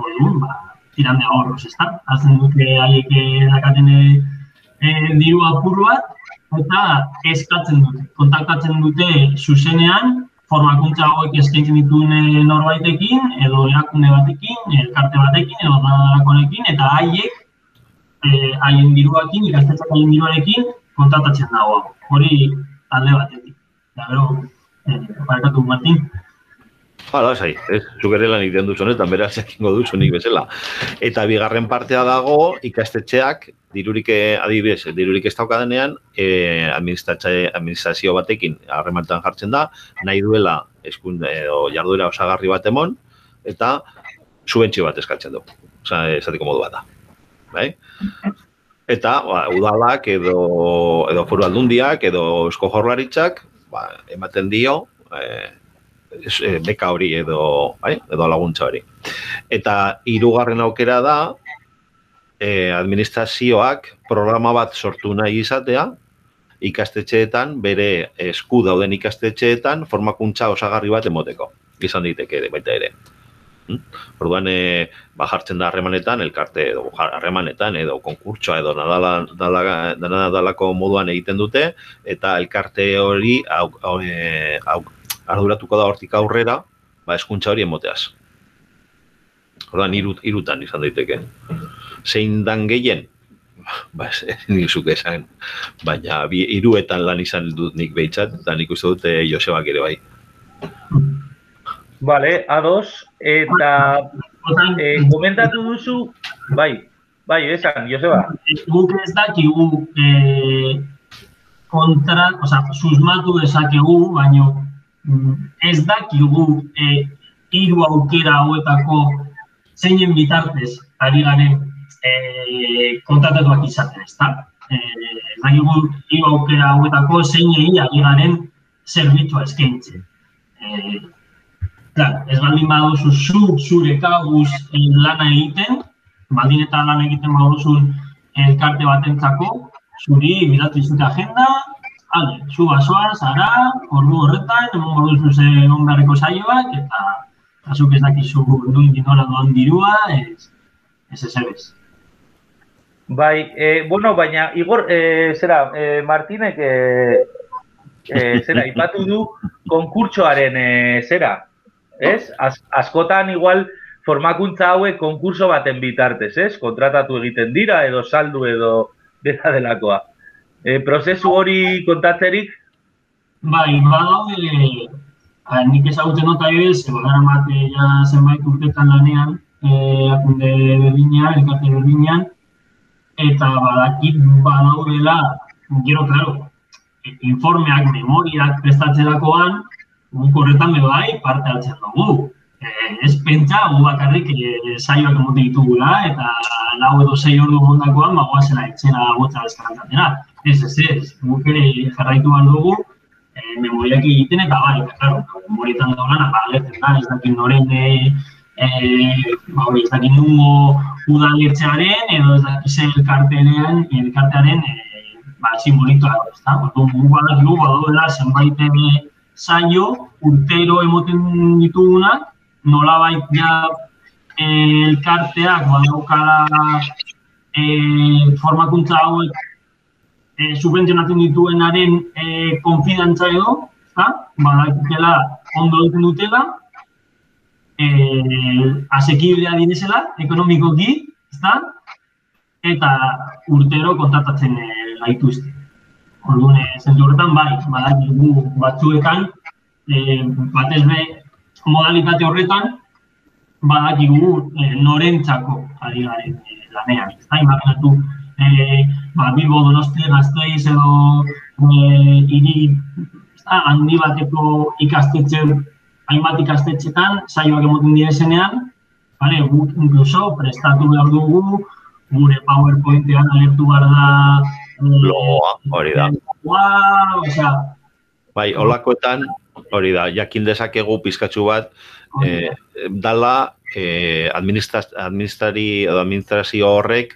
hori ba, tiran de ez da? Hazen dute haiek dakaten e, diru apur bat, eta eskatzen dute, kontaktatzen dute zuzenean, formakuntza hauek eskaintzen dituen norbaitekin, edo erakunde batekin, elkarte batekin, edo dalakonekin, eta haiek, eh, haien diruakin, ikastetzak haien diruarekin, kontatatzen dago. Hori talde batetik. Eta gero, eh, barakatu, Martin. Hala, zai, ez, zukere lan egiten duzun, eta beraz jakingo duzunik bezala. Eta bigarren partea dago, ikastetxeak, dirurik, eh, adibidez, dirurik ez daukadenean, eh, administrazio batekin harremantan jartzen da, nahi duela eskunde, edo jarduera osagarri bat emon, eta zuentxio bat eskatzen du. Osa, esatiko modu bat da. Bai? Eta, ba, udalak edo, edo foru aldundiak edo esko jorlaritzak, ba, ematen dio, eh, e, beka hori edo, bai, edo laguntza hori. Eta hirugarren aukera da e, administrazioak programa bat sortu nahi izatea ikastetxeetan, bere esku dauden ikastetxeetan formakuntza osagarri bat emoteko. Izan diteke ere, baita ere. Hm? Orduan, e, ba, jartzen da harremanetan, elkarte edo harremanetan, edo konkurtsoa edo nadala, dala, nadalako moduan egiten dute, eta elkarte hori au, au, au, arduratuko da hortik aurrera, ba, eskuntza hori emoteaz. Horda, irut, irutan izan daiteke. Zein dan gehien? Ba, nik zuke esan. Baina, bi, iruetan lan izan dut nik behitzat, eta nik uste dute Josebak ere bai. Vale, ados, eta eh, komentatu duzu, bai, bai, esan, Joseba. Guk ez dakigu eh, kontra, oza, susmatu dezakegu, baino ez dakigu e, hiru aukera hauetako zeinen bitartez ari garen e, kontatatuak izaten, ez da? E, ez hiru aukera hauetako zeinei ari garen zerbitzua eskaintzen. E, Klar, ez baldin baduzu zu, zure kabuz e, lana egiten, baldin eta lan egiten baduzun elkarte batentzako, zuri bidatu izute agenda, Ale, zu basoa, zara, ordu horretan, emon gordu zuze egon beharreko saioak, eta kasuk ez dakizu duen dinora doan dirua, ez ez ez ez. Bai, e, bueno, baina, Igor, e, zera, e, Martinek, e, e, zera, ipatu du konkurtsoaren, e, zera, ez? Az, askotan, igual, formakuntza hauek konkurso baten bitartez, ez? Kontratatu egiten dira, edo saldu, edo dela delakoa e, prozesu hori kontatzerik? Bai, badaude, e, nik ezagutzen dut adibidez, e, gara mate ja zenbait urtetan lanean, e, akunde berdinean, elkarte berdinean, eta badakit badaudela, gero, klaro, informeak, memoriak prestatzerakoan, guk horretan bai parte hartzen dugu. Eh, ez pentsa gu bakarrik eh, saioak emote ditugula eta lau edo sei ordu mondakoan ba goazela itzena gotza deskantzatena. Ez, ez, ez, guk ere jarraitu behar dugu eh, memoriak egiten eta bai, eta claro, memorietan dago lana, ba, alertzen da, ez dakit noren eh, eh, ba, hori, ez dakit nungo udaletxearen edo ez dakit zer elkartearen, elkartearen eh, ba, simbolitoa, ez da? Ordu, gu badakigu, badoela, zenbait saio, urtero emoten ditugunak, nola ja elkarteak badaukala eh, formakuntza hauek eh, subentzionatzen dituenaren eh, konfidantza edo, ezta? Badakitela ondo egiten dutela, eh, asekibidea direzela, ekonomikoki, ezta? Eta urtero kontatatzen eh, gaituzte. Orduan, eh, zentu horretan, bai, badakigu batzuekan, eh, batez be, modalitate horretan, badakigu e, norentzako ari garen e, lanean. Ez da, imaginatu, e, ba, Bilbo donosti gazteiz edo e, iri da, handi bateko ikastetxe, hainbat ikastetxetan, saioak emoten direzenean, vale, guk inkluso prestatu behar dugu, gure PowerPointean alertu behar da logoa, hori da. Logoa, osea, bai, holakoetan, hori da, jakin dezakegu pizkatxu bat, eh, dala eh, administrari edo administrazio horrek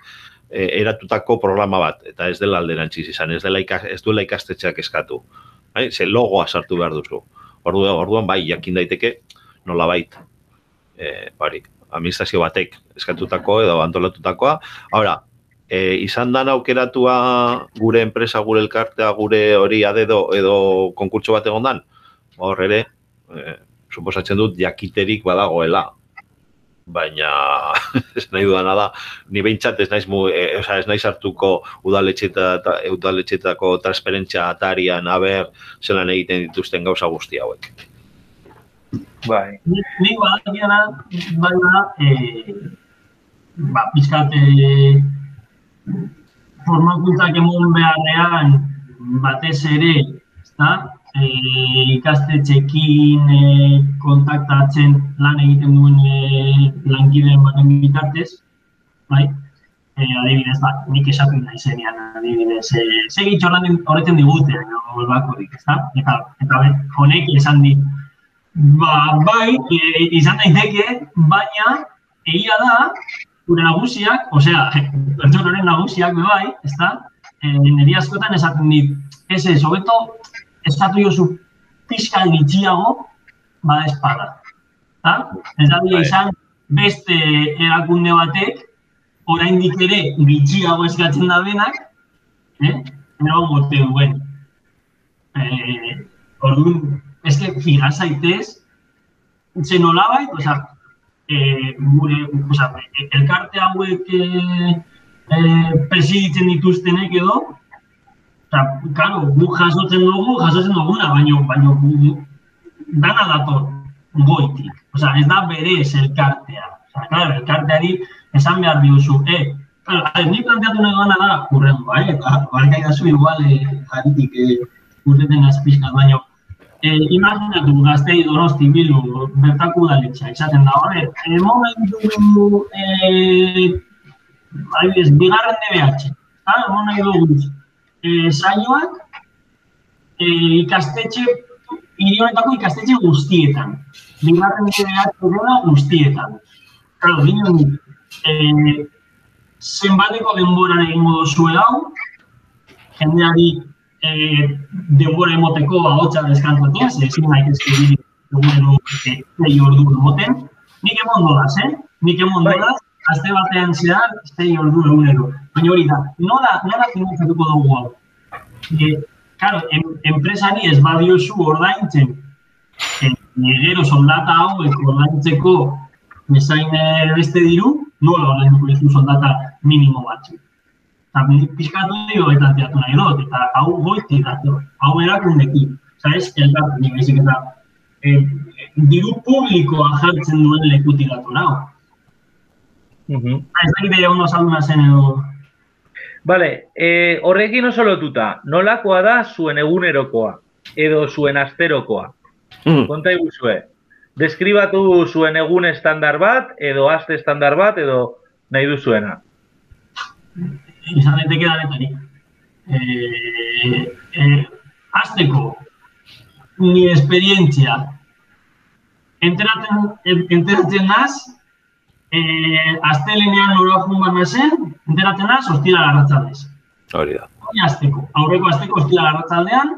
eratutako programa bat, eta ez dela alderantziz izan, ez, dela ikas, ez duela ikastetxeak eskatu. Bai? Ze logoa sartu behar duzu. Orduan, orduan bai, jakin daiteke, nola bait, eh, bari, administrazio batek eskatutako edo antolatutakoa. Ahora, e, izan dan aukeratua gure enpresa, gure elkartea, gure hori adedo edo konkurtso bat egon dan, hor ere, e, suposatzen dut jakiterik badagoela. Baina, ez nahi dudana da, ni behintzat ez naiz, mu, e, oza, ez naiz hartuko udaletxetako transparentzia atarian, aber, zelan egiten dituzten gauza guzti hauek. Bai. Ni, ni badakiana, baina, e, ba, bizkat, e, formakuntzak emon beharrean, batez ere, ezta? E, ikastetxekin e, kontaktatzen lan egiten duen e, lankideen baten bitartez, bai? E, adibidez, ba, nik esaten nahi zenean, adibidez, e, segi txorlan horretzen digute, no, bako dik, ez da? Eta, eta honek esan di, ba, bai, e, izan daiteke, baina, egia da, gure nagusiak, osea, pertsonoren nagusiak bai, ez da? E, niri askotan esaten dit, ez ez, hobeto, eskatu jozu pixka gitxiago, bada espada. Ta? Ez da bai. izan beste erakunde batek, oraindik ere gitxiago eskatzen da benak, eh? Ero gote duen. Eh, orduan, eske fija zaitez, ze nola bai, oza, eh, gure, oza, elkarte hauek eh, eh, presiditzen dituztenek edo, Eta, karo, gu jasotzen dugu, jasotzen duguna, baino, baino, dana dator goitik. Osa, ez da bere ez elkartea. Osa, claro, elkarteari esan behar diozu, eh, claro, ez ni planteatu nahi gana da, kurrengo, eh, eta barkai da zu igual, eh, jaritik, eh, urteten azpizkat, baino, eh, imaginatu gaztei donosti bilu, bertaku da letxa, izaten da, hori, eh, momen dugu, eh, bigarren DBH, ah, momen dugu, e, saioak e, ikastetxe, irionetako ikastetxe guztietan. Bigarren behar dela guztietan. Claro, ginen, e, zenbateko denbora egingo duzue hau, jendeari e, denbora emoteko ahotsa deskantatzen, ze ezin nahi ezke diri egunero zei ordu emoten. Nik emon dodaz, eh? Nik emon bai. Azte batean zehar, zei ordu egunero. Baina hori da, nola, nola finantzatuko dugu hau? E, claro, en, enpresari ez badiozu ordaintzen, e, gero soldata hau, ordaintzeko bezain beste diru, nola ordaintuko dizu soldata minimo batzu. Eta pizkatu dio eta teatu nahi dut, eta hau goiti datu, hau erakundekin. Osa ez, elgartu nire eta e, diru publikoa jartzen duen lekutik datu nahi. Uh -huh. Ez da gire ondo salduna zen edo Bale, e, horrekin oso lotuta, nolakoa da zuen egunerokoa edo zuen asterokoa? Mm. Konta iguzue. Deskribatu zuen egun estandar bat, edo aste estandar bat, edo nahi duzuena. Izan daiteke danetari. Eh, eh, azteko, ni esperientzia, enteratzen, enteratzen naz, eh, azte linean nora jun zen, enteratzen naz, hostila garratzaldez. Hori da. Hori azteko, aurreko azteko hostila garratzaldean,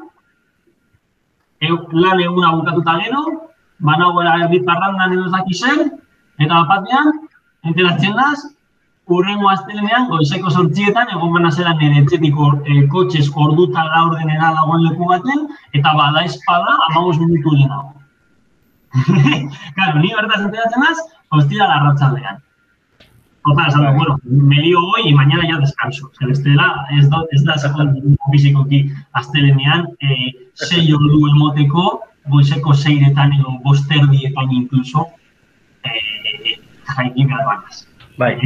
e, lan eguna bukatuta gero, banagoela erdi parrandan edo zaki zen, eta batean, enteratzen naz, urrengo astelenean, goizeko sortxietan, egon bana zela nire etxetiko e, kotxez orduta laurdenera dagoen leku baten, eta bada espada, amagos minutu dena. claro, ni bertaz enteratzen naz, hostia la ratzaldean. Otra, esan, bueno, me lío hoy y mañana ya descanso. Zer, ez dela, ez da, ez da, zakon fizikoki astelenean, eh, sei ordu emoteko, goizeko seiretan edo bosterdietan inkluso, eh, jaiki behar banaz. Bai.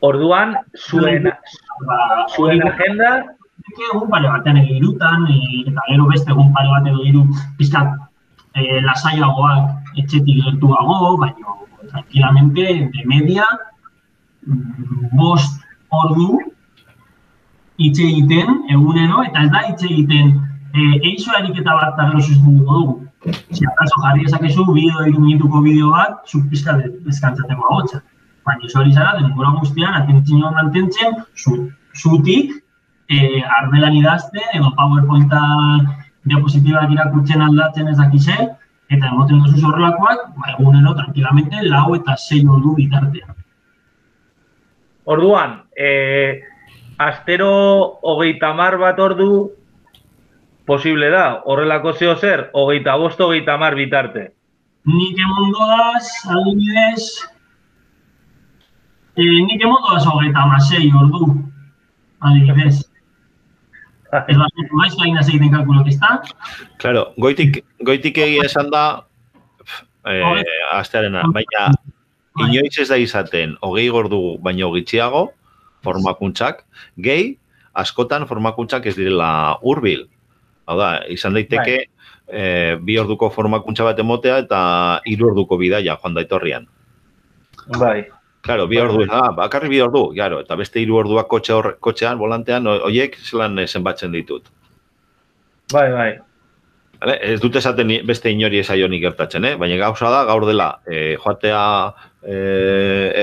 Orduan, zuen, zuen agenda... Egun pare batean edo irutan, eh, eta gero beste egun pare bat edo iru, pizkat, eh, lasaiagoak etxetik gertuago, baina tranquilamente, de media, bost ordu hitz egiten egunero, eta ez da hitz egiten eh, eixo eriketa bat eta gero sustenduko dugu. Si acaso jarri esakezu bideo minutuko bideo bat, zuk pizka deskantzateko agotxa. Baina hori zara, denbora guztian, atentzin mantentzen, zutik, eh, arbelan idazten, edo PowerPointa diapositibak irakurtzen aldatzen ez dakize, eta emoten duzu horrelakoak, ba, egunero, tranquilamente, lau eta sei ordu bitartean. Orduan, e, astero hogeita mar bat ordu posible da, horrelako zeo zer, hogeita bost, hogeita mar bitarte. Nik emondoaz, adibidez, e, nik emondoaz hogeita masei ordu, adibidez. Ez da, maiz gaina segiten kalkulok, ez da? Claro, goitik, goitik egia esan da, eh, astearena, baina Bai. inoiz ez da izaten, hogei gordu baino gitxiago, formakuntzak, gehi, askotan formakuntzak ez direla hurbil. Hau da, izan daiteke, e, bi orduko formakuntza bat emotea eta hiru orduko bidaia joan daitorrian. Bai. Claro, bi ordu, ah, bakarri bi ordu, claro, eta beste hiru orduak kotxe hor, kotxean, volantean, hoiek zelan zenbatzen ditut. Bai, bai. Vale, ez dute esaten beste inori esaionik gertatzen, eh? baina gauza da, gaur dela, e, joatea e,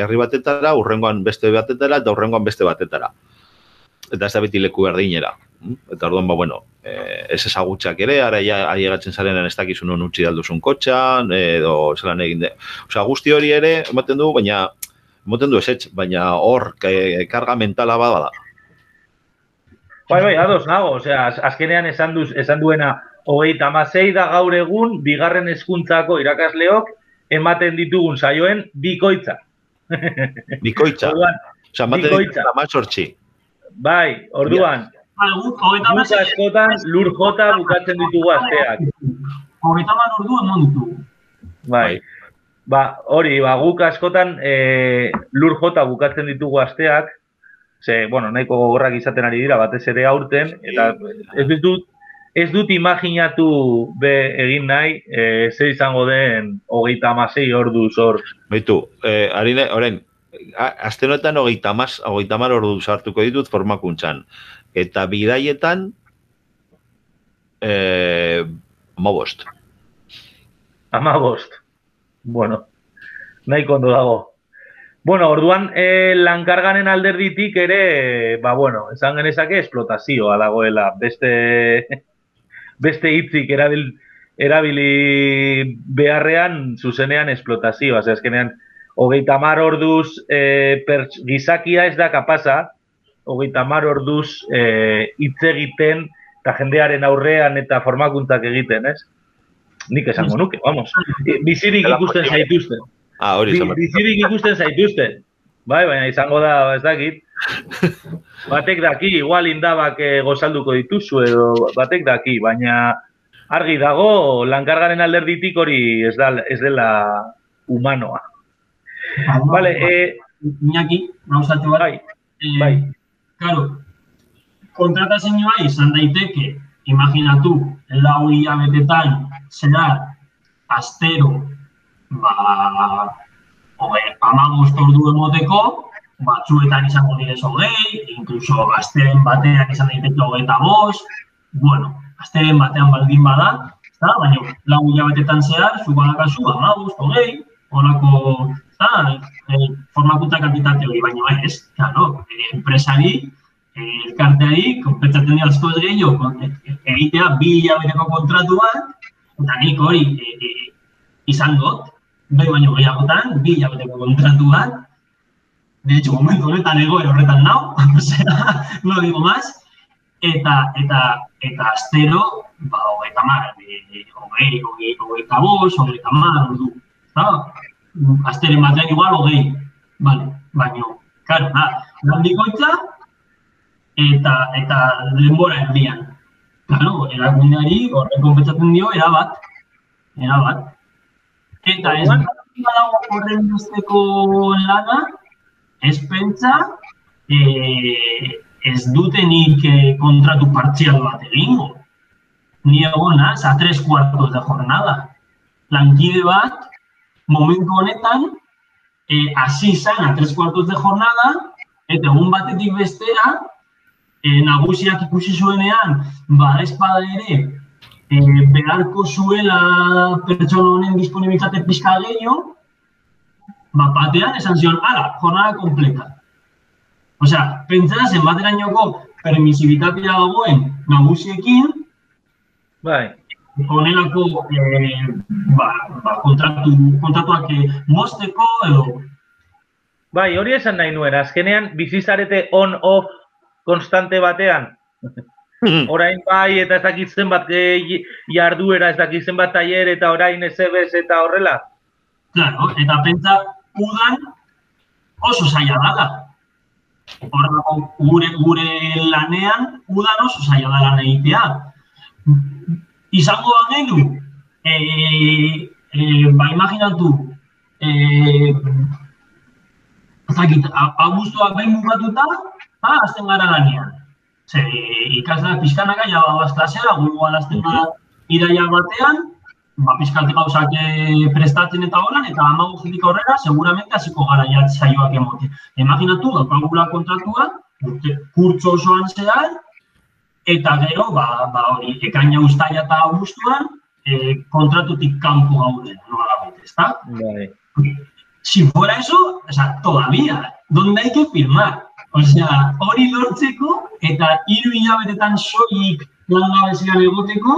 herri batetara, urrengoan beste batetara, eta urrengoan beste batetara. Eta ez da beti leku berdinera. Mm? Eta orduan, ba, bueno, e, ez ezagutxak ere, ara ja, aiegatzen zarenan ez dakizun non utzi dalduzun kotxan, edo zelan egin de. Osa, guzti hori ere, ematen du, baina, ematen du ez baina hor, karga mentala bada da. Bai, bai, ados nago, osea, azkenean esan, duz, esan duena, hogeita amasei da gaur egun, bigarren hezkuntzako irakasleok, ematen ditugun saioen bikoitza. Bikoitza. orduan, Osa, bikoitza. Bai, orduan. Hogeita askotan, lur jota bukatzen ditugu asteak. Hogeita amas ordu emon ditugu. Bai. Ba, hori, ba, guk askotan e, lur jota bukatzen ditugu asteak, ze, bueno, nahiko gogorrak izaten ari dira, batez ere aurten, eta ez dut ez dut imaginatu be egin nahi, e, ze izango den hogeita amasei ordu zor. Baitu, e, harine, orain, azte honetan hogeita, mas, hogeita mar ordu sartuko ditut formakuntzan. Eta bidaietan, e, amabost. Amabost. Bueno, nahi kondo dago. Bueno, orduan e, lankarganen alderditik ere, ba bueno, esan genezake esplotazioa dagoela. Beste beste hitzik erabil, erabili beharrean zuzenean esplotazioa. Zer, azkenean, hogeita mar orduz e, perts, gizakia ez da kapasa, hogeita mar orduz e, hitz egiten eta jendearen aurrean eta formakuntzak egiten, ez? Nik esango nuke, vamos. Bizirik ikusten zaituzten. Ah, hori Bizirik ikusten zaituzten. Bai, baina izango da, ez dakit. Batek daki, igual indabak e, gozalduko dituzu edo batek daki, baina argi dago, lankargaren alderditik hori ez, da, ez dela humanoa. Vale, eh, Iñaki, gauzatu bat. Bai, eh, bai. Claro, kontratazioa izan daiteke, imaginatu, lau hilabetetan, zera, astero, ba, hogei, amagost ordu emoteko, batzuetan izango direz hogei, inkluso asteren batean izan daiteke hogeita bost, bueno, asteren batean baldin bada, eta, baina lau hilabetetan zehar, zu badakazu, amagost, hogei, horako, eta, e, formakuta kapitate hori, baina ez, claro, enpresari, eh, elkarteari, konpetzatzen dira asko gehiago, egitea bi hilabeteko kontratu bat, eta nik hori e, e, izan dut, bai baino gehiagotan, bi hilabeteko kontratu bat, de hecho, momentu honetan egoera horretan nau, osea, no digo más, eta, eta, eta astero, ba, hogeita mar, hogei, hogei, hogei, hogeita bost, hogeita mar, ordu, eta, asteren batean igual, hogei, vale, baino, karo, da, landikoitza, eta, eta denbora erdian. Claro, erakundeari horren konpetzatzen dio erabat, erabat. Eta ez badago horren besteko lana, ez pentsa, e, ez dutenik e, kontratu partzial bat egingo. Ni egona, a tres cuartos de jornada. Lankide bat, momentu honetan, e, hasi izan a tres cuartos de jornada, eta egun batetik bestera, e, nagusiak ikusi zuenean, ba, espada ere, e, beharko zuela pertsona honen disponibilitate pizka gehiago, ba, batean esan zion, ala, jornada kompleta. Osea, pentsa zenbaterainoko permisibitatea dagoen nagusiekin, Bai, honelako e, ba, ba, kontratu, kontratuak e, mosteko edo bai, hori esan nahi nuen, azkenean bizizarete on-off konstante batean. orain bai, eta ez dakit zenbat eh, jarduera, ez dakit zenbat tailer, eta orain ezebez eta horrela. Claro, eta pentsa, udan oso zaila dala. Horrako gure, gure lanean, udan oso zaila da lan egitea. Izango da genu, e, e, ba, imaginatu, e, zakit, abuztuak behin bukatuta, ba, azten gara lanean. Ze, ikasleak pixkanaka, ja, babaz klasera, gulgoan azten gara iraia batean, ba, pizkate gauzak prestatzen eta horan, eta amago jendik aurrera, seguramente hasiko gara ja saioak emote. Imaginatu, daukagula kontratua, kurtso osoan zehar, eta gero, ba, ba hori, ekaina ustaia eta augustuan, eh, kontratutik kanpo gaude, nola gaute, ezta? Bai. Si fuera eso, o sea, todavía, ¿dónde hay que firmar? O sea, hori lortzeko eta hiru hilabetetan soilik langabezian egoteko,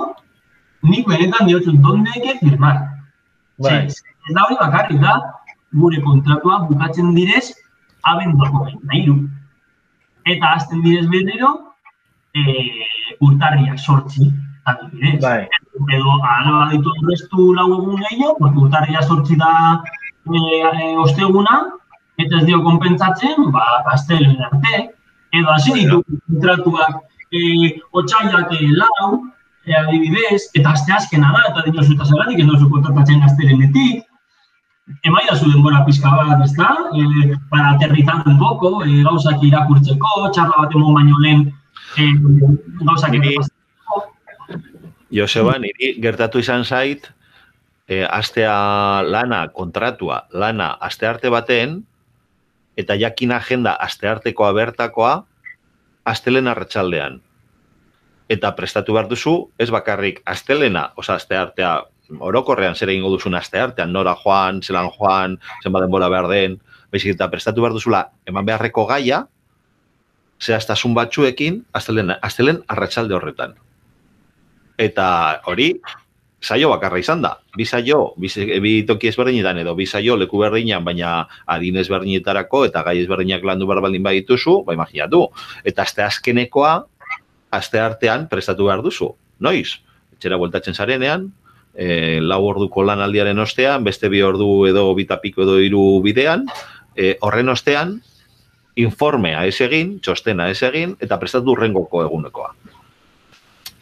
nik benetan diotzen, donde que firmar? Bai. Ez da hori bakarrik da, gure kontratua bukatzen direz, abenduako hiru. Eta azten direz berriro, e, urtarriak sortzi, adibidez. Bai. Edo, ala baditu restu lau egun gehiago, porque urtarria sortzi da e, e, osteguna, eta ez dio konpentsatzen, ba, astelen arte, edo hasi ditu kontratuak e, otxaiak e, lau, e, adibidez, eta aste azkena da, eta dinosu eta zergatik ez dozu kontratatzen astelenetik, emai da zu denbora pizka bat, ez da? E, para aterrizar un poco, e, gauzak irakurtzeko, txarra bat emon baino lehen, e, gauzak Niri-. Joseba, niri gertatu izan zait, e, astea lana, kontratua, lana aste arte baten, eta jakin agenda aste artekoa bertakoa, astelen arratsaldean. Eta prestatu behar duzu, ez bakarrik astelena, oza, aste artea, orokorrean zer egingo duzun aste artean, nora joan, zelan joan, zenba denbora behar den, baizik eta prestatu behar duzula, eman beharreko gaia, zehaztasun batzuekin, astelen, astelen arratsalde horretan. Eta hori, saio bakarra izan da. Bi saio, bi, bi toki ezberdinetan edo bi saio leku berdinean, baina adin ezberdinetarako eta gai ezberdinak landu behar baldin badituzu, ba imaginatu. Eta aste azkenekoa, aste artean prestatu behar duzu. Noiz? Etxera bueltatzen zarenean, e, lau orduko lanaldiaren ostean, beste bi ordu edo bitapiko edo hiru bidean, e, horren ostean, informea ez egin, txostena ez egin, eta prestatu urrengoko egunekoa.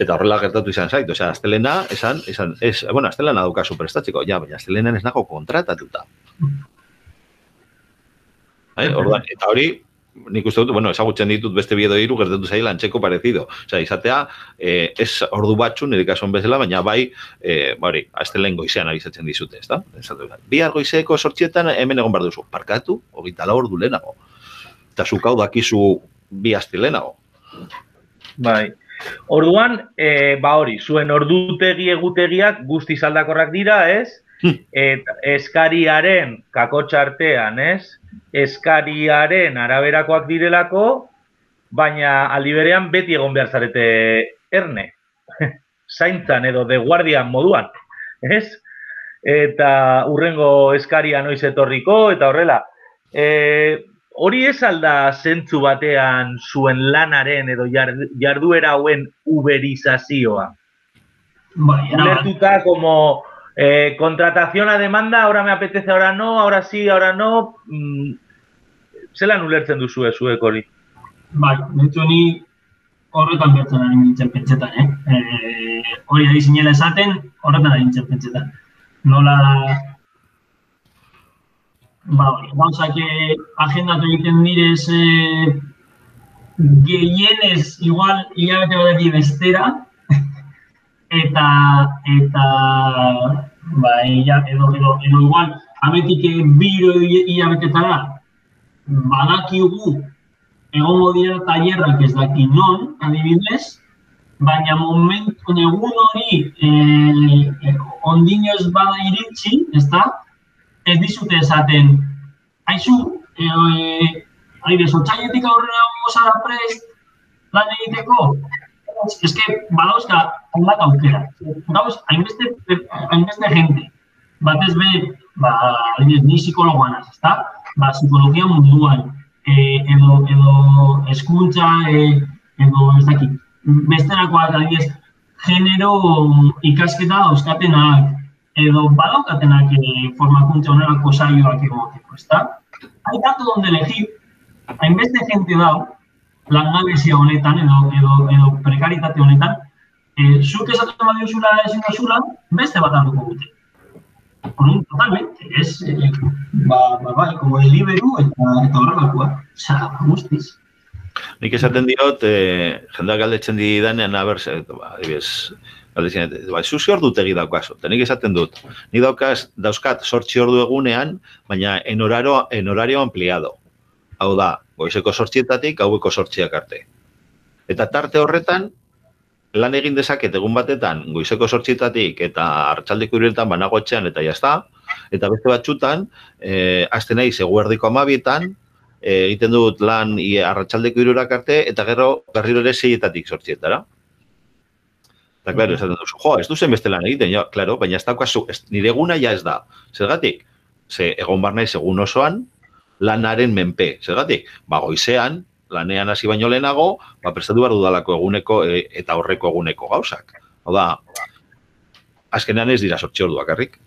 Eta horrela gertatu izan zait, osea, astelena, esan, esan, ez, bueno, astelena daukazu prestatzeko, ja, baina astelenan ez nago kontratatuta. Bai, orduan, eta hori, nik uste dut, bueno, ezagutzen ditut beste biedo hiru gertatu zaila antxeko parezido. Osea, izatea, eh, ez ordu batzu nire kasuan bezala, baina bai, eh, bari, azte lehen goizean abizatzen dizute, ez da? Bi goizeko sortxietan hemen egon behar duzu. Parkatu, hogeita la ordu lehenago. Eta zukau dakizu bi lehenago. Bai. Orduan, e, ba hori, zuen ordutegi egutegiak guzti aldakorrak dira, ez? Hmm. Eta eskariaren kakotxartean, ez? eskariaren araberakoak direlako, baina aldi berean beti egon behar zarete erne. Zaintzan edo de guardian moduan, ez? Eta urrengo eskaria noiz etorriko, eta horrela. E, hori ez alda zentzu batean zuen lanaren edo jarduera hauen uberizazioa. Bai, Ulertuta, como Eh, contratación a demanda, ahora me apetece, ahora no, ahora sí, ahora no. Mm, zelan ulertzen duzu zuek hori? Bai, netxo ni horretan bertzen ari nintzen pentsetan, eh? eh hori ari zinela esaten, horretan ari nintzen pentsetan. Nola... Ba, gauzak agendatu egiten direz eh, gehienez, igual, hilabete bat bestera, eta eta ba ella edo edo edo igual ametik biro ia betetara badakigu egongo dira tailerrak ez daki non adibidez baina momentu egun hori eh ondino ez bada iritsi ezta ez dizute esaten aizu eh aire sotzailetik aurrera gozara prest lan egiteko es que badauzka hainbat aukera. Gauz, hainbeste, hainbeste gente, batez be, ba, adibidez, ni psikologoan az, ezta? Ba, psikologia munduan, e, edo, edo eskuntza, e, edo, ez dakit, besterako adibidez, genero ikasketa dauzkatenak, edo badaukatenak e, formakuntza onerako saioak egoteko, ezta? Hai tanto donde elegir, hainbeste gente dau, langabezia honetan edo, edo, edo prekaritate honetan, e, zuk esatzen bat ezin dozula, beste bat hartuko dute. Horren, totalmente, ez, e, ba, ba, ba, como el eta, eta horrelakoa, oza, guztiz. Nik esaten diot, eh, jendeak galdetzen di danean, aber, ba, dibes, ba, zuzi ordu tegi daukazu, eta nik esaten dut, nik daukaz, dauzkat sortzi ordu egunean, baina en horario, en horario ampliado. Hau da, goizeko sortxietatik gaueko sortxiak arte. Eta tarte horretan, lan egin dezaket egun batetan, goizeko sortxietatik eta hartxaldeko iruretan banago etxean eta jazta, eta beste batxutan, e, eh, azte nahi, eguerdiko amabietan, e, egiten dut lan i, arratxaldeko irurak arte, eta gero berriro ere zeietatik sortxietara. Eta, klaro, esaten duzu, jo, ez duzen beste lan egiten, jo, klaro, baina ez daukazu, ez, nire eguna ja ez da. Zergatik, ze egon bar nahi, segun osoan, lanaren menpe. Zergatik, ba, goizean, lanean hasi baino lehenago, ba, prestatu behar dudalako eguneko e, eta horreko eguneko gauzak. Hau da, azkenean ez dira sortxe orduak, herrik.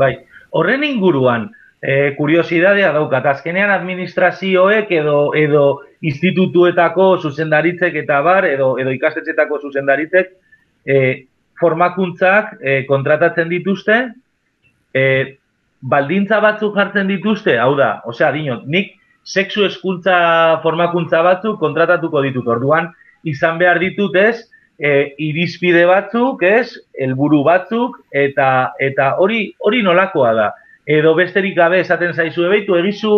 Bai, horren inguruan, e, kuriosidadea daukat, azkenean administrazioek edo edo institutuetako zuzendaritzek eta bar, edo, edo ikastetxetako zuzendaritzek, e, formakuntzak e, kontratatzen dituzte, e, baldintza batzuk jartzen dituzte, hau da, osea, dinot, nik sexu eskuntza formakuntza batzuk kontratatuko ditut, orduan, izan behar ditut ez, e, irizpide batzuk, ez, helburu batzuk, eta eta hori hori nolakoa da. Edo besterik gabe esaten zaizu ebeitu, egizu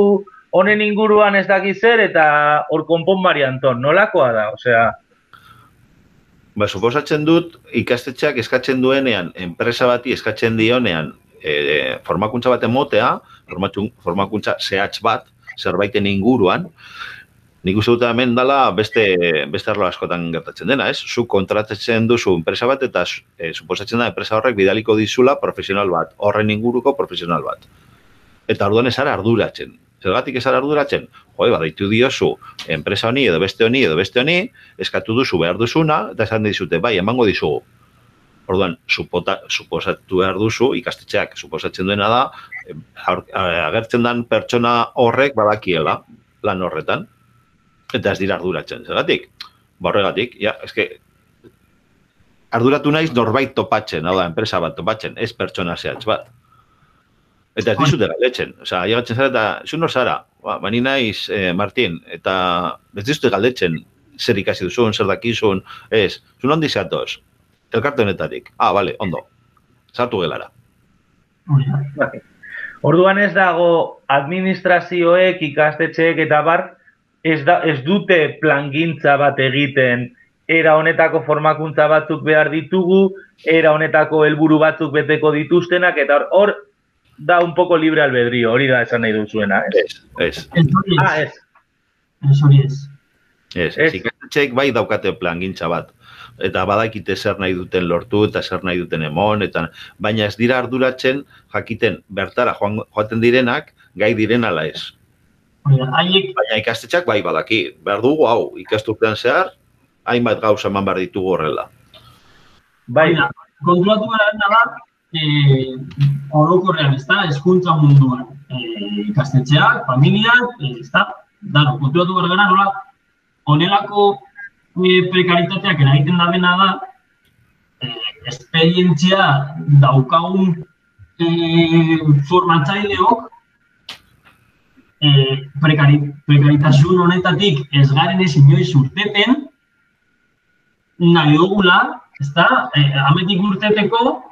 honen inguruan ez dakiz zer, eta hor konpon Anton, nolakoa da, osea... Ba, suposatzen dut, ikastetxeak eskatzen duenean, enpresa bati eskatzen dionean, e, formakuntza bat emotea, formakuntza zehatz bat, zerbaiten inguruan, nik uste dut hemen dela beste, beste arlo askotan gertatzen dena, ez? Zu kontratatzen duzu enpresa bat eta e, suposatzen da enpresa horrek bidaliko dizula profesional bat, horren inguruko profesional bat. Eta orduan ez arduratzen. Zergatik ez arduratzen? Jode, badaitu diozu enpresa honi edo beste honi edo beste honi, eskatu duzu behar duzuna, eta esan dizute, bai, emango dizugu. Orduan, supota, suposatu behar duzu, ikastetxeak suposatzen duena da, agertzen den pertsona horrek badakiela lan horretan. Eta ez dira arduratzen, zeratik? Ba, ja, eske, arduratu naiz norbait topatzen, hau da, enpresa bat topatzen, ez pertsona zehatz bat. Eta ez dizute galdetzen, oza, llegatzen zara eta, zu nor zara? Ba, bani naiz, eh, Martin, eta ez dizute galdetzen zer ikasi duzun, zer dakizun, ez, zu nondi zatoz, elkarte honetarik, ah, bale, ondo, sartu gelara. Bai. Orduan ez dago administrazioek, ikastetxeek eta bar, ez, da, ez dute plangintza bat egiten, era honetako formakuntza batzuk behar ditugu, era honetako helburu batzuk beteko dituztenak, eta hor da un poco libre albedrío, hori da esan nahi duzuena, ez? Ez, ez. Ah, ez. Ez hori ez. Ez, Ez. ikastetxeek bai daukate plangintza bat. Eta badakite zer nahi duten lortu eta zer nahi duten emon, eta baina ez dira arduratzen jakiten bertara joan, joaten direnak gai diren ala ez. Haiek Baina ikastetxeak bai badaki, behar dugu hau, ikasturtean zehar, hainbat gauza eman behar ditugu horrela. Bai, konturatu gara da, eh, orokorrean, ez da, eskuntza munduan. Eh, ikastetxeak, familiak, eh, ez da, daro, konturatu gara gara, nola, honelako eh, prekaritateak eragiten da bena da, eh, esperientzia daukagun eh, formatzaileok, eh, prekari, prekaritasun honetatik ez garen ez inoiz urteten, nahi dugula, ez da, eh, ametik urteteko,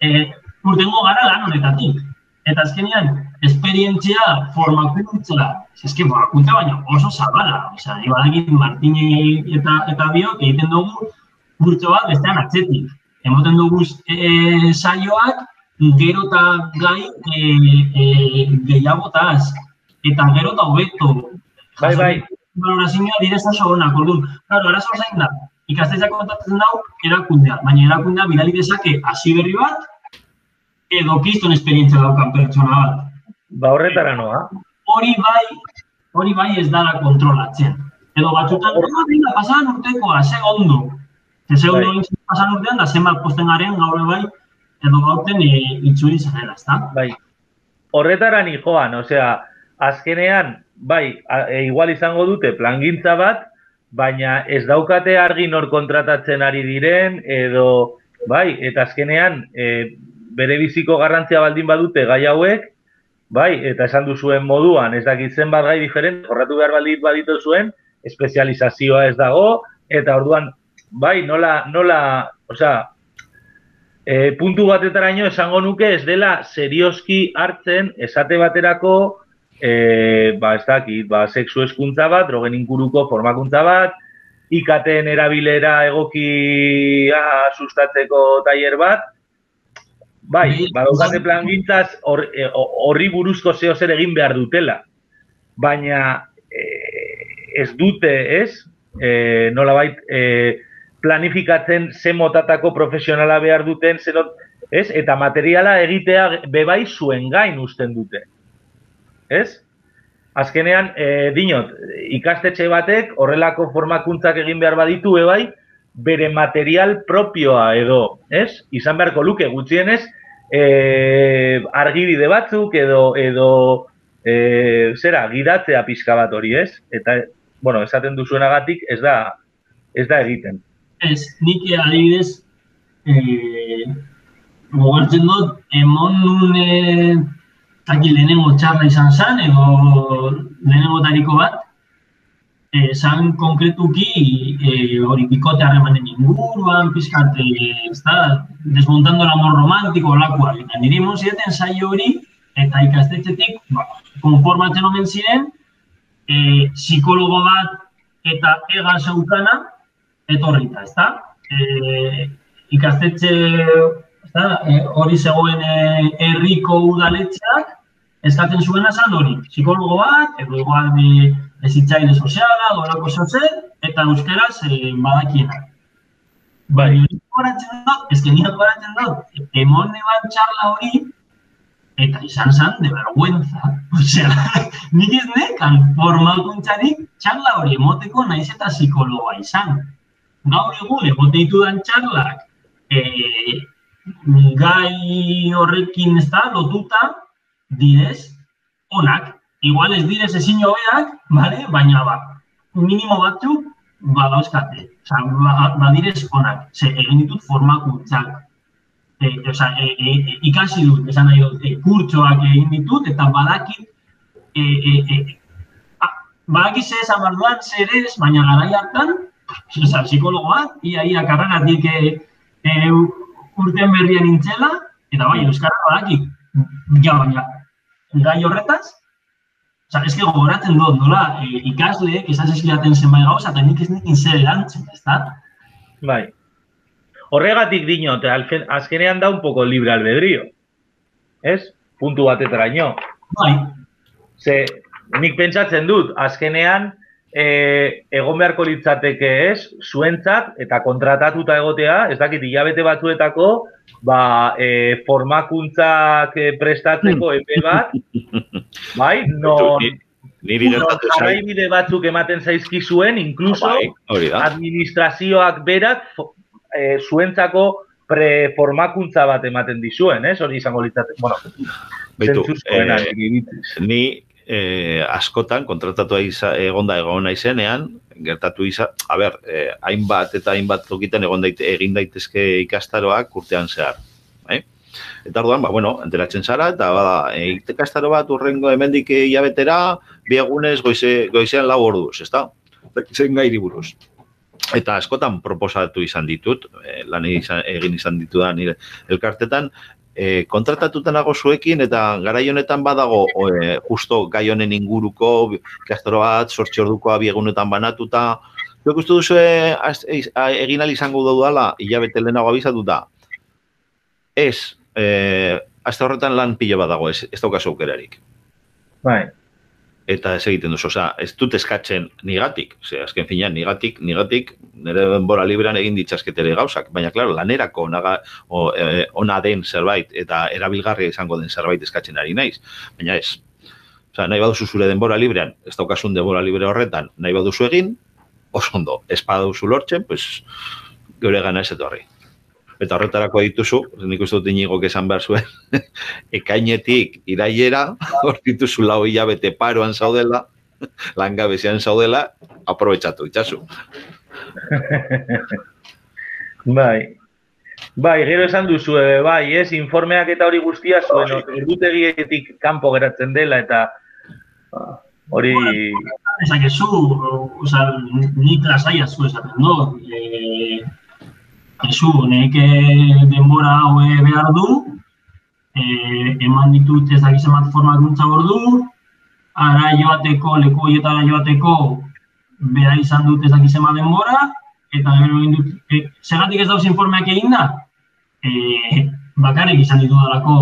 eh, urtengo gara lan honetatik. Eta azkenean, esperientzia, formakuntza, eske formakuntza baina oso zabala. Osea, ni badakit Martini eta eta biok egiten dugu kurtso bat bestean atzetik. Emoten dugu e, saioak gero eta gai e, e, gehiagotaz. Eta gero eta hobeto. bai, bai. Valorazioa direz oso onak, orduan. Claro, arazo zain da, ikastetxeak kontatzen dau erakundea, baina erakundea bidali dezake hasi berri bat, edo kiston esperientzia daukan pertsona bat. ba horretara noa. Hori bai, hori bai ez dara kontrolatzen. Edo batzutan, oh, venga, pasan urtekoa, ze ondo. Ze ondo Bai. pasan urtean, da zenbat posten garen gaur bai, edo gauten e, itzuri zarela, ezta? Bai. Horretara ni joan, osea, azkenean, bai, a, e, igual izango dute plangintza bat, baina ez daukate argi nor kontratatzen ari diren, edo, bai, eta azkenean, e, bere biziko garrantzia baldin badute gai hauek, bai, eta esan duzuen moduan, ez dakit zenbat gai diferent, jorratu behar baldit baditu zuen, espezializazioa ez dago, eta orduan, bai, nola, nola, osea, e, puntu batetaraino esango nuke ez dela serioski hartzen esate baterako e, ba ez dakit, ba sexu eskuntza bat, drogen inguruko formakuntza bat, ikaten erabilera egokia sustatzeko tailer bat, bai, badaukate plangintzaz hor- e, horri buruzko zeo zer egin behar dutela. Baina e, ez dute, ez? E, nolabait, e, planifikatzen ze motatako profesionala behar duten, zenot, ez? Eta materiala egitea bebai zuen gain usten dute. Ez? Azkenean, e, dinot, ikastetxe batek horrelako formakuntzak egin behar baditu bebai, bere material propioa edo, ez? Izan beharko luke gutxienez, e, argibide batzuk edo edo e, zera, gidatzea pixka bat hori, ez? Eta, bueno, esaten duzuenagatik ez da ez da egiten. Ez, nik adibidez, eh, gogartzen dut, emon nun, taki lehenengo txarra izan zen, edo lehenengo tariko bat, eh, zan konkretuki eh, hori bikote harremanen inguruan, pizkat, eh, ez da, desmontando el amor romántico, olakoa. Eta niri emon zieten saio hori, eta ikastetxetik, ba, konformatzen omen ziren, eh, psikologo bat eta ega zeukana, etorrita, ezta? E, ikastetxe, ezta? E, hori zegoen e, herriko udaletxeak eskatzen zuena zan hori, psikologo bat, edo igual e, ezitzaile soziala, dorako zoze, eta euskeraz e, badakiena. Bai. Goratzen dut, ez que niak goratzen dut, emon eban txarla hori, eta izan zan de vergüenza. Osea, nik ez nekan formakuntzarik txarla hori emoteko naiz eta psikologoa izan. Gaur egun egote ditudan txarlak e, gai horrekin ez da, lotuta, direz, onak. Igual ez direz ezin hobeak, vale? baina ba, minimo batzuk badauzkate. Osa, ba, badirez onak. Ze, egin ditut formakuntzak. E, osa, e, e, e, ikasi dut, esan nahi dut, e, kurtsoak egin ditut, eta badakit e, e, e, Baki ze esan barduan, zer ez, baina garai hartan, oza, psikologoa, ia, ia, karreratik e, e, urten berrien nintzela, eta bai, Euskara badaki, ja, baina, gai horretaz, oza, eske gogoratzen dut, nola, e, ikasleek, esan zeskilaten zenbait gauza, eta nik ez nik zer erantzen, ez da? Bai. Horregatik dino, azkenean da un poco libre albedrío. Ez? Puntu batetara ino. Bai. Ze, nik pentsatzen dut, azkenean, e, egon beharko litzateke ez, zuentzat, eta kontratatuta egotea, ez dakit, hilabete batzuetako, ba, e, formakuntzak e, prestatzeko epe bat, bai, non, Niri gertatu zai. bide batzuk ematen zaizki zuen, inkluso, bai, administrazioak berak, e, zuentzako preformakuntza bat ematen dizuen, ez? Hori izango litzatek, bueno, Beitu, eh, ni eh, askotan kontratatu egonda egon naizenean, gertatu izan, a ber, eh, hainbat eta hainbat tokiten egon daite, egin daitezke ikastaroak urtean zehar. Eh? Eta orduan, ba, bueno, enteratzen zara, eta bada, e, ikastaro bat urrengo hemendik hilabetera, bi egunez goize, goizean lau orduz, ezta? Zen gairi buruz. Eta askotan proposatu izan ditut, e, lan egin izan ditudan elkartetan, e, kontratatuta nago zuekin eta garai honetan badago e, justo gai honen inguruko ikastaro bat sortzi orduko abiegunetan banatuta Zuek uste duzu egin ali izango dudala hilabete lehenago abizatuta? Ez, eh, azte horretan lan pila badago ez, ez daukazu aukerarik. Bai eta ez egiten duzu, osea, ez dut eskatzen nigatik, ose, azken finean, nigatik, nigatik, nire denbora librean egin ditzazketere gauzak, baina, klaro, lanerako naga, o, e, ona den zerbait, eta erabilgarria izango den zerbait eskatzen ari naiz, baina ez, osea, nahi baduzu zure denbora librean, ez daukasun denbora libre horretan, nahi baduzu egin, oso ondo, ez baduzu lortzen, pues, geure gana ez etorri eta horretarako dituzu, nik uste dut inigo esan behar zuen, ekainetik iraiera, hor dituzu lau hilabete paroan zaudela, langabezian zaudela, aprobetsatu, itxasu. bai. Bai, gero esan duzu, e, bai, ez, informeak eta hori guztia zuen, bai. erdutegietik kanpo geratzen dela, eta ah, hori... Bueno, esan ezu, oza, nik lasaia zu esaten, no? E, Ezu, nek denbora hau behar du, e, eman ditut ez dakiz emat formakuntza hor du, ara joateko, leku horietara joateko, behar izan dut ez dakiz emat denbora, eta gero egin dut, e, segatik ez dauz informeak egin da, e, bakarrik izan ditu dalako,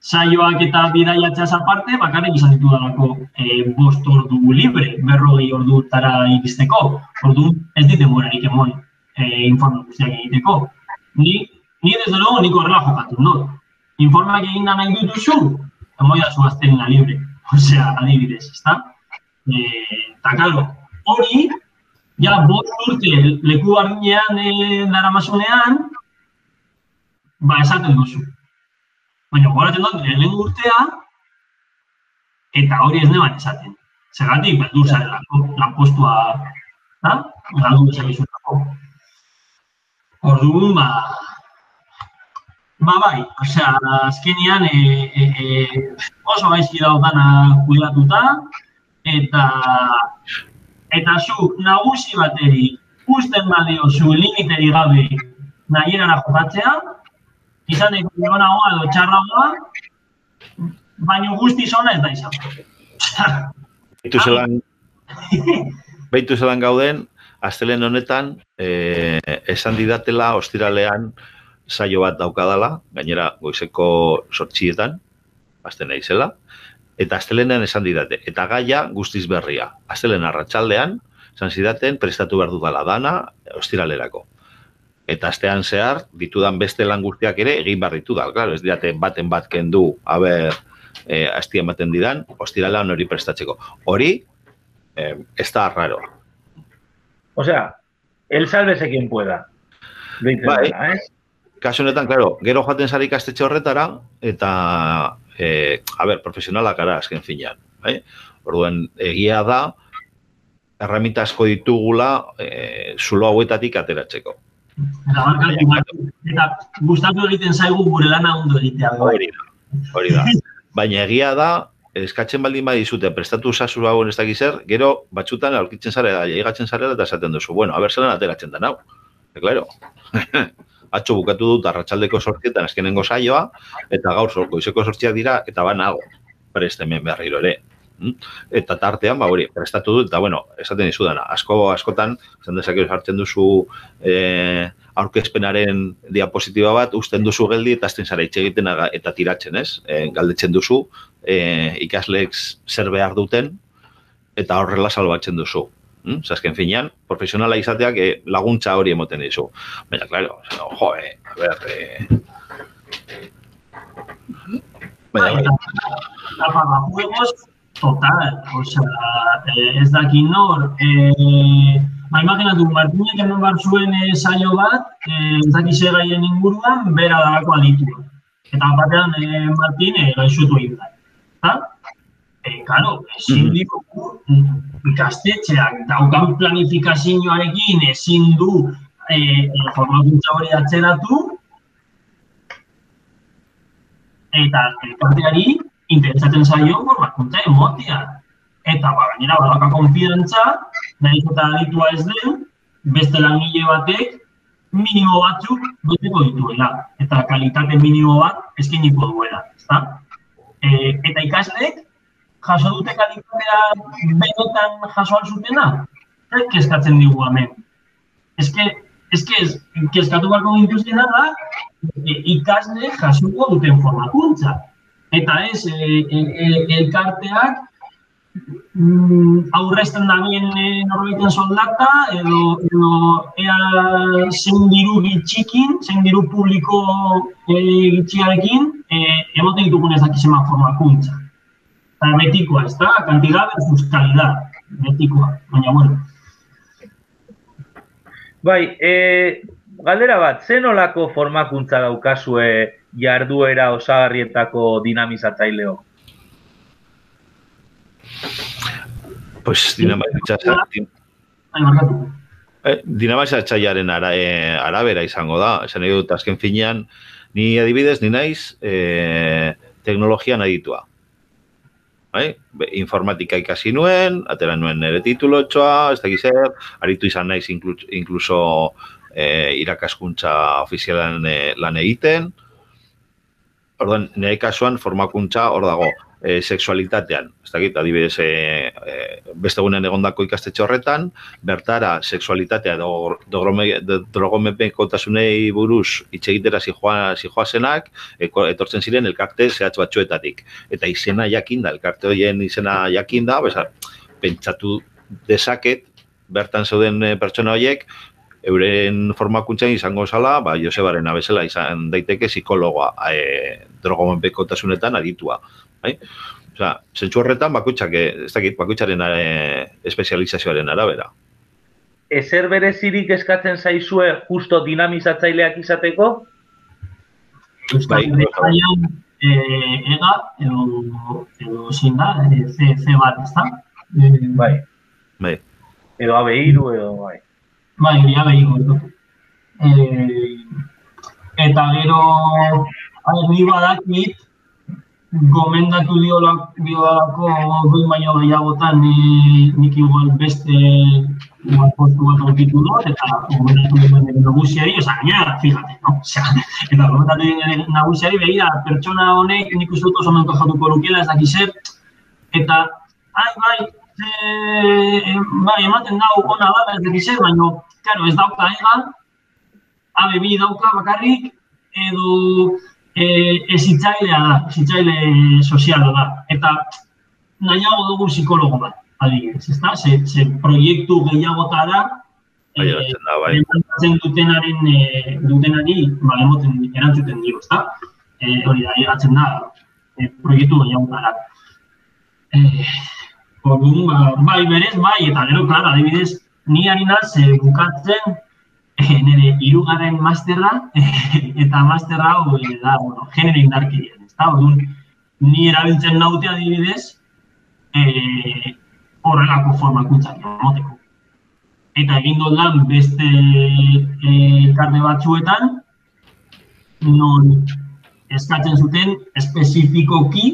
saioak eta bidaiatzea aparte, bakarrik izan ditu dalako e, bost ordu libre, berrogei ordu tara iristeko, ordu ez dit denborarik emon eh, informe guztiak egiteko. Ni, ni desde luego, niko horrela jokatu, no? Informeak egin da nahi dutuzu, emoi da zu gaztelina libre. Osea, adibidez, ezta? Eh, eta, kalo, hori, ja, bost urte leku bardinean e, dara masunean, ba, esaten duzu. Baina, goratzen dut, lehen urtea, eta hori ez neban esaten. Zergatik, beldur zare lanpostua, da? Galdu bezak Orduan, ba, ba bai, osea, azkenian e, e, e, oso gaizki daudana kuidatuta, eta eta zu nagusi bateri usten balio zu limiteri gabe nahi erara jokatzea, izan eko egonagoa edo txarragoa, baina guzti zona ez da izan. Beitu zelan, beitu zelan gauden, astelen honetan, e, esan didatela, ostiralean, saio bat daukadala, gainera goizeko sortxietan, azten naizela, eta astelenean esan didate, eta gaia guztiz berria. Astelen arratsaldean esan zidaten, prestatu behar dudala dana, ostiralerako. Eta astean zehar, ditudan beste lan guztiak ere, egin behar ditu da. Claro, ez diate baten bat kendu, haber, e, astien baten didan, ostiralean hori prestatzeko. Hori, e, ez da raro. O sea, el sálvese quien pueda. Bai, eh? kasu honetan, claro, gero joaten zari ikastetxe horretara, eta, e, a ber, profesionalak gara, azken finean. Bai? Orduan, egia da, erramita asko ditugula e, zulo hauetatik ateratzeko. Eta, eta gustatu egiten zaigu gure lana ondo egitea. Hori da, hori da. Baina egia da, eskatzen baldin badizute prestatu zazu hau ez dakiz zer, gero batzutan aurkitzen zara, llegatzen zara eta esaten duzu. Bueno, a ber zelan ateratzen da nau. E, claro. Atxo bukatu dut arratsaldeko sortietan azkenengo saioa, eta gaur zorko izeko sortziak dira, eta ba nago, preste hemen berriro ere. Mm? Eta tartean, ba hori, prestatu dut, eta bueno, esaten dizu dana, asko, askotan, esan dezakeo hartzen duzu eh, aurkezpenaren diapositiba bat, usten duzu geldi, eta azten zara egiten aga- eta tiratzen, ez? E, galdetzen duzu, e, ikasleek zer behar duten, eta horrela salbatzen duzu. Mm? Zasken finean, profesionala izateak eh, laguntza hori emoten dizu. Baina, claro, no, jo, eh, a ver, eh, Baina, bai. Apagajuegos, total, o sea, eh, ez daki nor, eh, ba, imaginatu, Martinek hemen bar zuen eh, saio bat, eh, ez daki ze gaien inguruan, bera dalako aditua. Eta batean eh, Martin eh, gaixotu egin da. Eta, eh, karo, ezin Mhm. ditugu ikastetxeak daukan planifikazioarekin ezin du eh, formakuntza hori atzeratu, eta elkarteari interesatzen zaio formakuntza emotia. Eta ba, gainera badaka konfidantza, nahiz eta aditua ez den, beste langile batek minimo batzuk beteko dituela. Eta kalitate minimo bat eskeniko duela, ezta? E, eta ikasleek jaso dute kalitatea benetan jaso alzutena? Zer kezkatzen digu hemen? Eske, eske, ez, kezkatu beharko gintuztena da, e, ikasle jasuko duten formakuntza. Eta ez, e, e, elkarteak mm, aurrezten da bien e, norbaiten soldata, edo, edo ea zein diru gitxikin, zein diru publiko e, gitxiarekin, e, emoten ditugun ez dakizema formakuntza. Eta betikoa, ez da? Kantidad versus calidad. Betikoa, baina bueno. Bai, e, galdera bat, zen olako formakuntza daukazue jarduera osagarrietako dinamizatzaileo? Pues, markatu. Eh, dinamizatzailearen ara, eh, arabera izango da. Esan nahi dut, azken finean, ni adibidez, ni naiz eh, teknologian aditua. Bai? Informatika ikasi nuen, atera nuen nire titulotxoa, ez dakiz zer, aritu izan naiz inklu- inkluso eh, irakaskuntza ofizialan eh, lan egiten. Orduan, nire kasuan formakuntza hor dago, eh, sexualitatean. Ez dakit, adibidez, eh, eh, beste egunen egondako ikastetxe horretan, bertara sexualitatea de- drogomepekotasunei buruz hitz egitera zijoa, zijoazenak, eko- etortzen ziren elkarte zehatz batzuetatik. Eta izena jakinda, elkarte horien izena jakinda, beza, pentsatu dezaket, bertan zeuden pertsona horiek, euren formakuntzan izango zala, ba, Josebaren abezela izan daiteke psikologoa e, drogomenpekotasunetan aditua. Bai? Osea, zentsu horretan bakoitzak, eh, ez dakit, bakoitzaren e, espezializazioaren arabera. Ezer berezirik eskatzen zaizue justo dinamizatzaileak izateko? Euskal Bai, Herrian eh, ega edo, edo zein da, eh, C, bat, ez da? Eh, Bai, Bai. edo abeiru edo bai. Bai, hori abehiko ditu. Eh, eta gero, a ber, ni badakit, gomendatu diolak, diolako goi maila gehiagotan ni, nik igual beste igual postu bat aurkitu dut, eta gomendatu duen nagusiari, oza, gainera, fíjate, no? Osea, eta gomendatu duen nagusiari, begira, pertsona honek nik uste dut oso menko jatuko lukela, ez dakiz zer, eta, ai, bai, e, bai, ematen dau ona dala ez dakiz zer, baina, claro, ez dauka ega, ABB dauka bakarrik, edo e, ezitzailea da, ezitzaile soziala da. Eta nahiago dugu psikologo bat, adibidez, ezta? Ze, ze proiektu gehiagotara eratzen da, bai. dutenaren e, dutenari ba, emoten, erantzuten dio, ezta? E, hori da, egatzen da e, proiektu gehiagotara. E, Orduan, ba, bai, berez, bai, eta gero, klar, adibidez, ni ari naz e, bukatzen e, nire hirugarren masterra, eta master hau e, da, bueno, genero indarkerian, ezta? Orduan, ni erabiltzen naute adibidez, e, horrelako formakuntzak emoteko. Eta egin dut lan beste e, elkarte batzuetan, non eskatzen zuten espezifikoki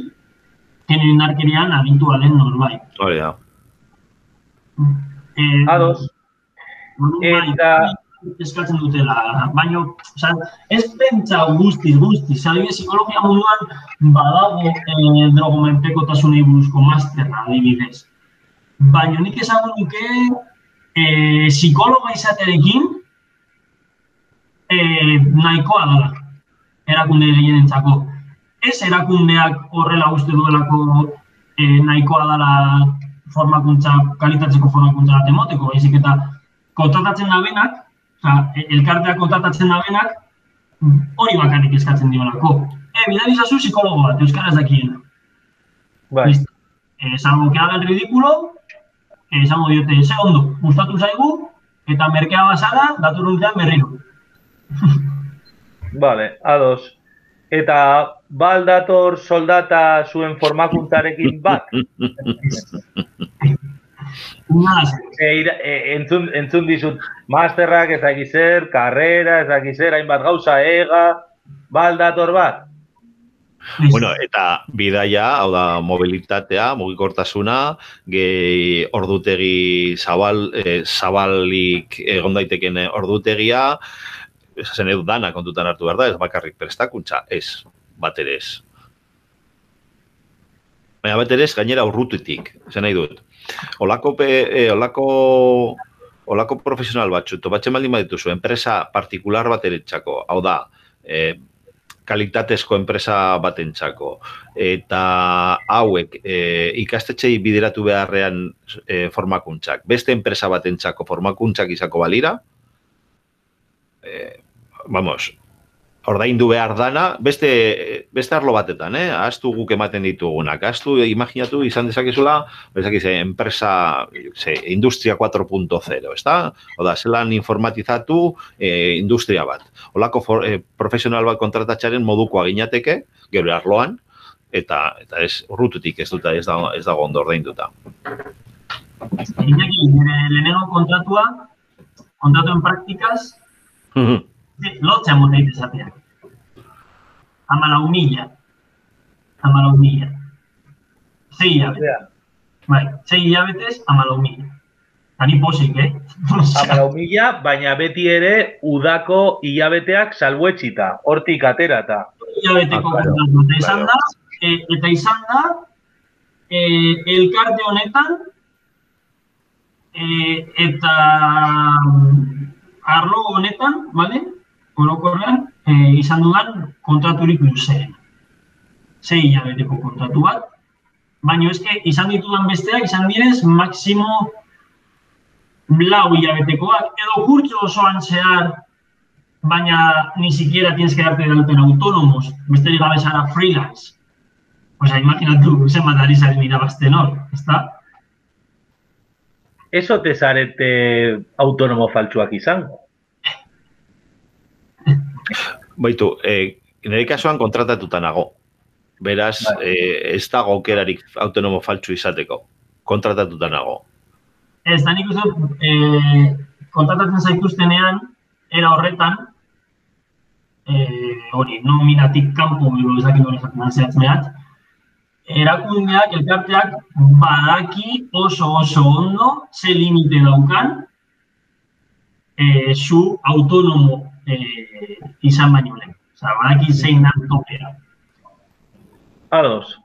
genio indarkerian aditua den norbait. Hori da. Eh, Ados. Bai, Eta- eskatzen dutela, baina, oza, ez pentsa guztiz, guztiz, adibidez, psikologia munduan badago eh, drogomenpekotasunei buruzko masterra, adibidez. Baina nik esango nuke eh, psikologa izaterekin eh, nahikoa dela erakunde gehienentzako. Ez erakundeak horrela uste duelako eh, nahikoa dela formakuntza, kalitatzeko formakuntza bat emoteko, baizik eta kontratatzen dabenak, oza, elkarteak kontratatzen dabenak, hori bakarrik eskatzen diolako. E, bidali zazu psikologo bat, euskaraz dakiena. Bai. Listo. Eh, salvo que haga el ridículo, eh, esango diote, ze ondo, gustatu zaigu, eta merkea basada, dator urtean berriro. Vale, ados. Eta baldator soldata zuen formakuntarekin bat. Zer. E, ira- e, entzun, entzun dizut, masterrak ez zer, karrera ez zer, hainbat gauza, ega, baldator bat. Bueno, eta bidaia, hau da, mobilitatea, mugikortasuna, gehi ordutegi zabal, eh, zabalik egon daiteken ordutegia, esasen edu dana kontutan hartu behar da, ez bakarrik prestakuntza, ez, bat ere ez. Baina bat ere ez, gainera urrututik, esan nahi dut. Olako, pe, eh, olako, olako profesional batzu, topatzen baldin badituzu, enpresa partikular bat eretxako, hau da, eh, kalitatezko enpresa batentzako eta hauek e, ikastetxei bideratu beharrean e, formakuntzak, beste enpresa batentzako formakuntzak izako balira, e, vamos, ordaindu behar dana, beste, beste arlo batetan, eh? Aztu guk ematen ditugunak. Aztu, imaginatu, izan dezakezula, bezakiz, enpresa, ze, industria 4.0, ezta? Oda, zelan informatizatu eh, industria bat. Olako for, eh, profesional bat kontratatxaren modukoa ginateke, gero arloan, eta eta ez urrututik ez duta ez dago ez dago ondo ordainduta. Iñaki, lehenengo kontratua, kontratuen praktikaz, lotzea mota esatea. Amalau mila. Amalau mila. Sei hilabete. Osea, Bai, sei hilabetez, amalau mila. Ani posik, eh? Hamalau mila, baina beti ere udako hilabeteak salbuetxita, hortik aterata. hilabeteko Ah, claro. kontratu. Eta izan da, e, eta izan da, e, elkarte honetan, e, eta mm, arlo honetan, bale? Orokorrean, e, izan dudan kontraturik luzeen. Sei hilabeteko kontratu bat, baina eske izan ditudan besteak izan direz maximo lau hilabetekoak, edo kurtso osoan zehar baina ni siquiera tienes que darte de autónomos, besterik gabe zara freelance. O sea, imaginatu zenbat ari zaren irabazten hor, ezta? Ez ote zarete autonomo faltsuak izango. Baitu, eh, nire kasuan kontratatuta nago. Beraz, Bai. eh, ez dago aukerarik autonomo faltsu izateko. Kontratatuta nago. Ez, da nik uste, dut, eh, kontratatzen zaituztenean, era horretan, eh, hori, nominatik kanpo, edo ezakin hori jaten da zehatz erakundeak, elkarteak, badaki oso oso ondo ze limite daukan eh, zu autonomo eh, izan baino lehen. Osa, badaki zein da topea. Ados.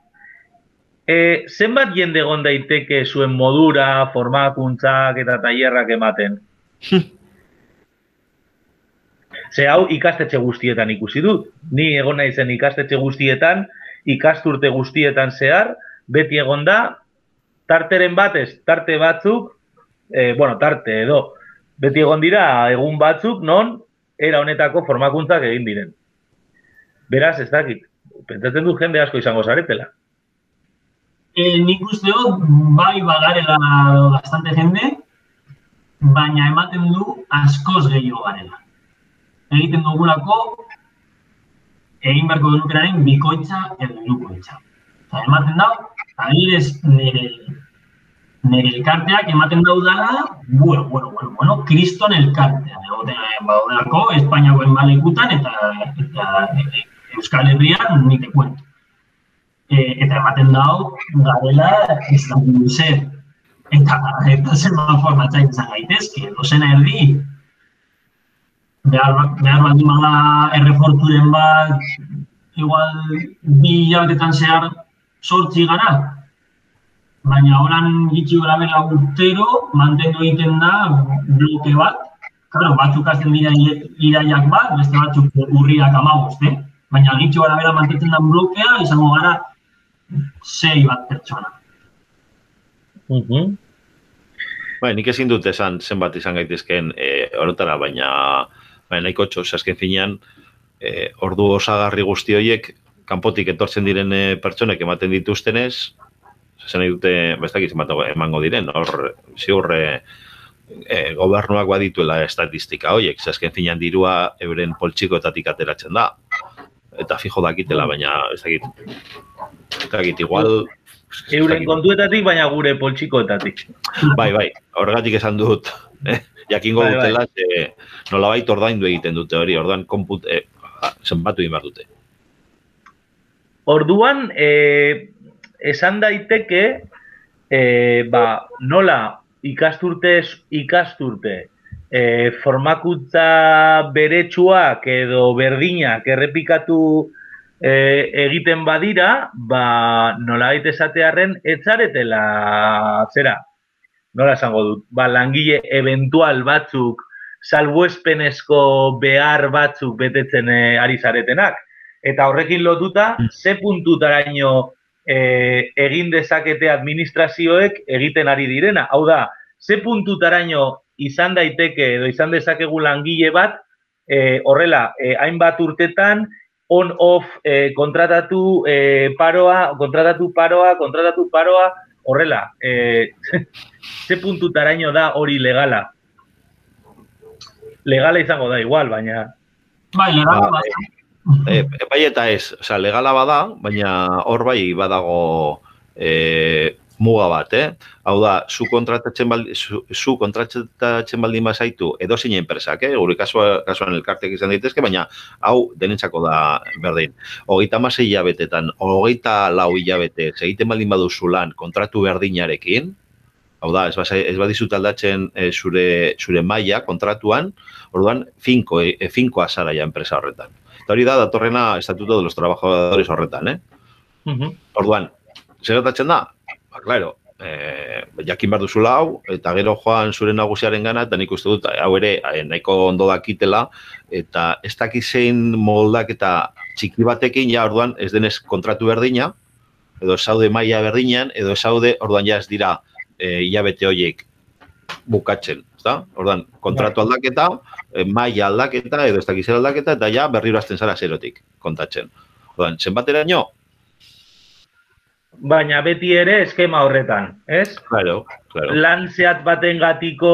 E, zenbat jende egon daiteke zuen modura, formakuntzak eta tailerrak ematen? Ze hau ikastetxe guztietan ikusi dut. Ni egon naizen ikastetxe guztietan, ikasturte guztietan zehar, beti egon da, tarteren batez, tarte batzuk, e, bueno, tarte edo, beti egon dira egun batzuk non era honetako formakuntzak egin diren. Beraz, ez dakit, pentsatzen du jende asko izango zaretela. E, nik uste dut, bai bagarela bastante jende, baina ematen du askoz gehiago garela. Egiten dugulako, egin beharko genukenaren bikoitza edo hirukoitza. Eta ematen dau, adibidez nire, nire elkarteak ematen daudala, bueno, bueno, bueno, bueno, kriston elkartean. Egoten baudelako, Espainiako enbalekutan eta, eta e, Euskal Herrian nik te cuento. eta ematen dau, garela ez da zer. Eta, eta zer formatzain izan gaitezke, dozena erdi. Behar, behar baldin bada erreforturen bat, igual bi hilabetetan zehar sortzi gara. Baina horan gitxi gara bela urtero, mantendu egiten da bloke bat. Claro, batzuk azten dira iraiak bat, beste batzuk urriak amagoz, eh? Baina gitxi gara bela mantentzen da blokea, izango gara sei bat pertsona. Uh -huh. Bai, nik ezin dut esan zenbat izan gaitezken e, horretara, baina baina nahiko txos, azken finean, e, ordu osagarri guzti horiek, kanpotik etortzen diren e, pertsonek ematen dituztenez, zen nahi dute, bestak izan emango diren, hor, ziur, e, e, gobernuak badituela estatistika horiek, azken finean dirua euren poltsikoetatik ateratzen da. Eta fijo dakitela, baina ez dakit, Kagit, igual... Euren kontuetatik, baina gure poltsikoetatik. Bai, bai, horregatik esan dut, eh? jakingo bai, bai. dutela, bai. nola baita ordaindu egiten dute hori, orduan konput, eh, zenbatu egin behar dute. Orduan, eh, esan daiteke, eh, ba, nola ikasturtez ikasturte, eh, formakuntza beretsuak edo berdinak errepikatu e, egiten badira, ba, nola gaite esatearen, etzaretela, zera, nola esango dut, ba, langile eventual batzuk, salbuespenezko behar batzuk betetzen e, ari zaretenak. Eta horrekin lotuta, mm. ze puntutaraino e, egin dezakete administrazioek egiten ari direna. Hau da, ze puntutaraino izan daiteke edo izan dezakegu langile bat, e, horrela, e, hainbat urtetan, on-off eh, kontratatu eh, paroa, kontratatu paroa, kontratatu paroa, horrela, eh, ze puntutaraino da hori legala? Legala izango da igual, baina... Bai, legala ba, eh, bai eta ez, o sea, legala bada, baina hor bai badago eh, muga bat, eh? Hau da, zu kontratatzen baldin, zu, zu kontratatzen baldin bazaitu edo zein enpresak, eh? Gure kasua, kasuan elkartek izan daitezke, baina hau denentzako da berdin. Hogeita masei hilabetetan, hogeita lau hilabete, egiten baldin baduzu lan kontratu berdinarekin, hau da, ez, basa, ez badizut aldatzen e, zure, zure maila kontratuan, orduan, finko, e, finkoa zara ja enpresa horretan. Eta hori da, datorrena estatuto de los trabajadores horretan, eh? Uh Orduan, zer da? ba, claro, eh, jakin behar duzu lau, eta gero joan zure nagusiaren gana, eta nik uste dut, hau ere, eh, nahiko ondo dakitela, eta ez dakizein moldak eta txiki batekin, ja, orduan, ez denez kontratu berdina, edo saude maila berdinean, edo saude, orduan ja ez dira, e, hilabete horiek bukatzen, ezta? Orduan, kontratu bai. aldaketa, e, maila aldaketa, edo ez dakizera aldaketa, eta ja, berri urazten zara zerotik, kontatzen. Orduan, zenbatera nio, baina beti ere eskema horretan, ez? Claro, claro. Lan zehat baten gatiko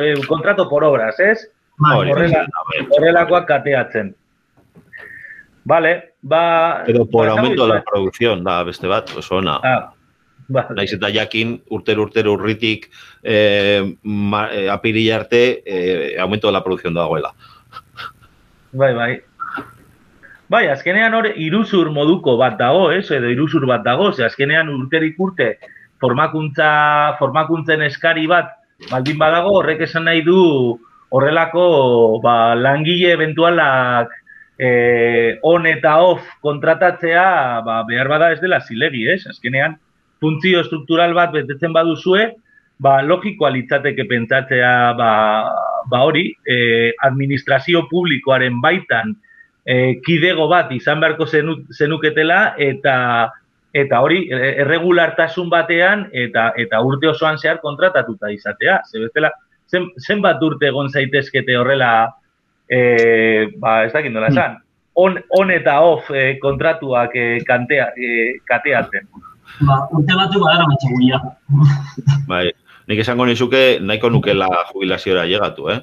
eh, kontrato por obras, ez? Bai, Horrela, horrelakoak kateatzen. Vale, ba... Pero por ba, aumento de la producción, da, beste bat, oso ona. Ah, vale. Naiz eta jakin, urtero urtero urritik eh, ma, eh, apirilla arte, eh, aumento de la producción dagoela. Bai, bai. Bai, azkenean hor iruzur moduko bat dago, ez? Edo iruzur bat dago, ze azkenean urterik urte formakuntza, formakuntzen eskari bat baldin badago, horrek esan nahi du horrelako ba, langile eventualak eh, on eta off kontratatzea ba, behar bada ez dela zilegi, ez? Azkenean, funtzio struktural bat betetzen baduzue, ba, logikoa litzateke pentsatzea ba, ba hori, eh, administrazio publikoaren baitan, e, kidego bat izan beharko zenuketela eta eta hori e, erregulartasun batean eta eta urte osoan zehar kontratatuta izatea. Ze bestela zen, zenbat urte egon zaitezkete horrela e, ba, ez dakit nola esan, on, on eta off e, kontratuak e, kantea, e, kateatzen. Ba, urte batu badara matxeguia. Bai, nik esango nizuke nahiko nukela jubilaziora llegatu, eh?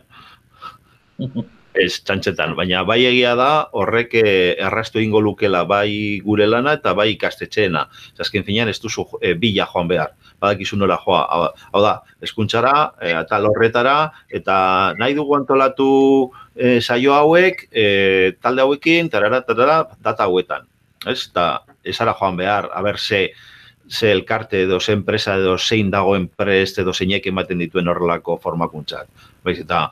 ez txantxetan, baina bai egia da horrek eh, errastu ingo lukela bai gure lana eta bai ikastetxeena. Zasken finean ez duzu e, bila joan behar, badakizu nola joa. Hau da, eskuntxara e, eta lorretara eta nahi dugu antolatu e, saio hauek, e, talde hauekin, tarara, tarara, data hauetan. ez? Eta esara joan behar, haber, ze, ze elkarte edo ze enpresa edo zein dago enprest edo zeinek ematen dituen horrelako formakuntzak. Baiz, eta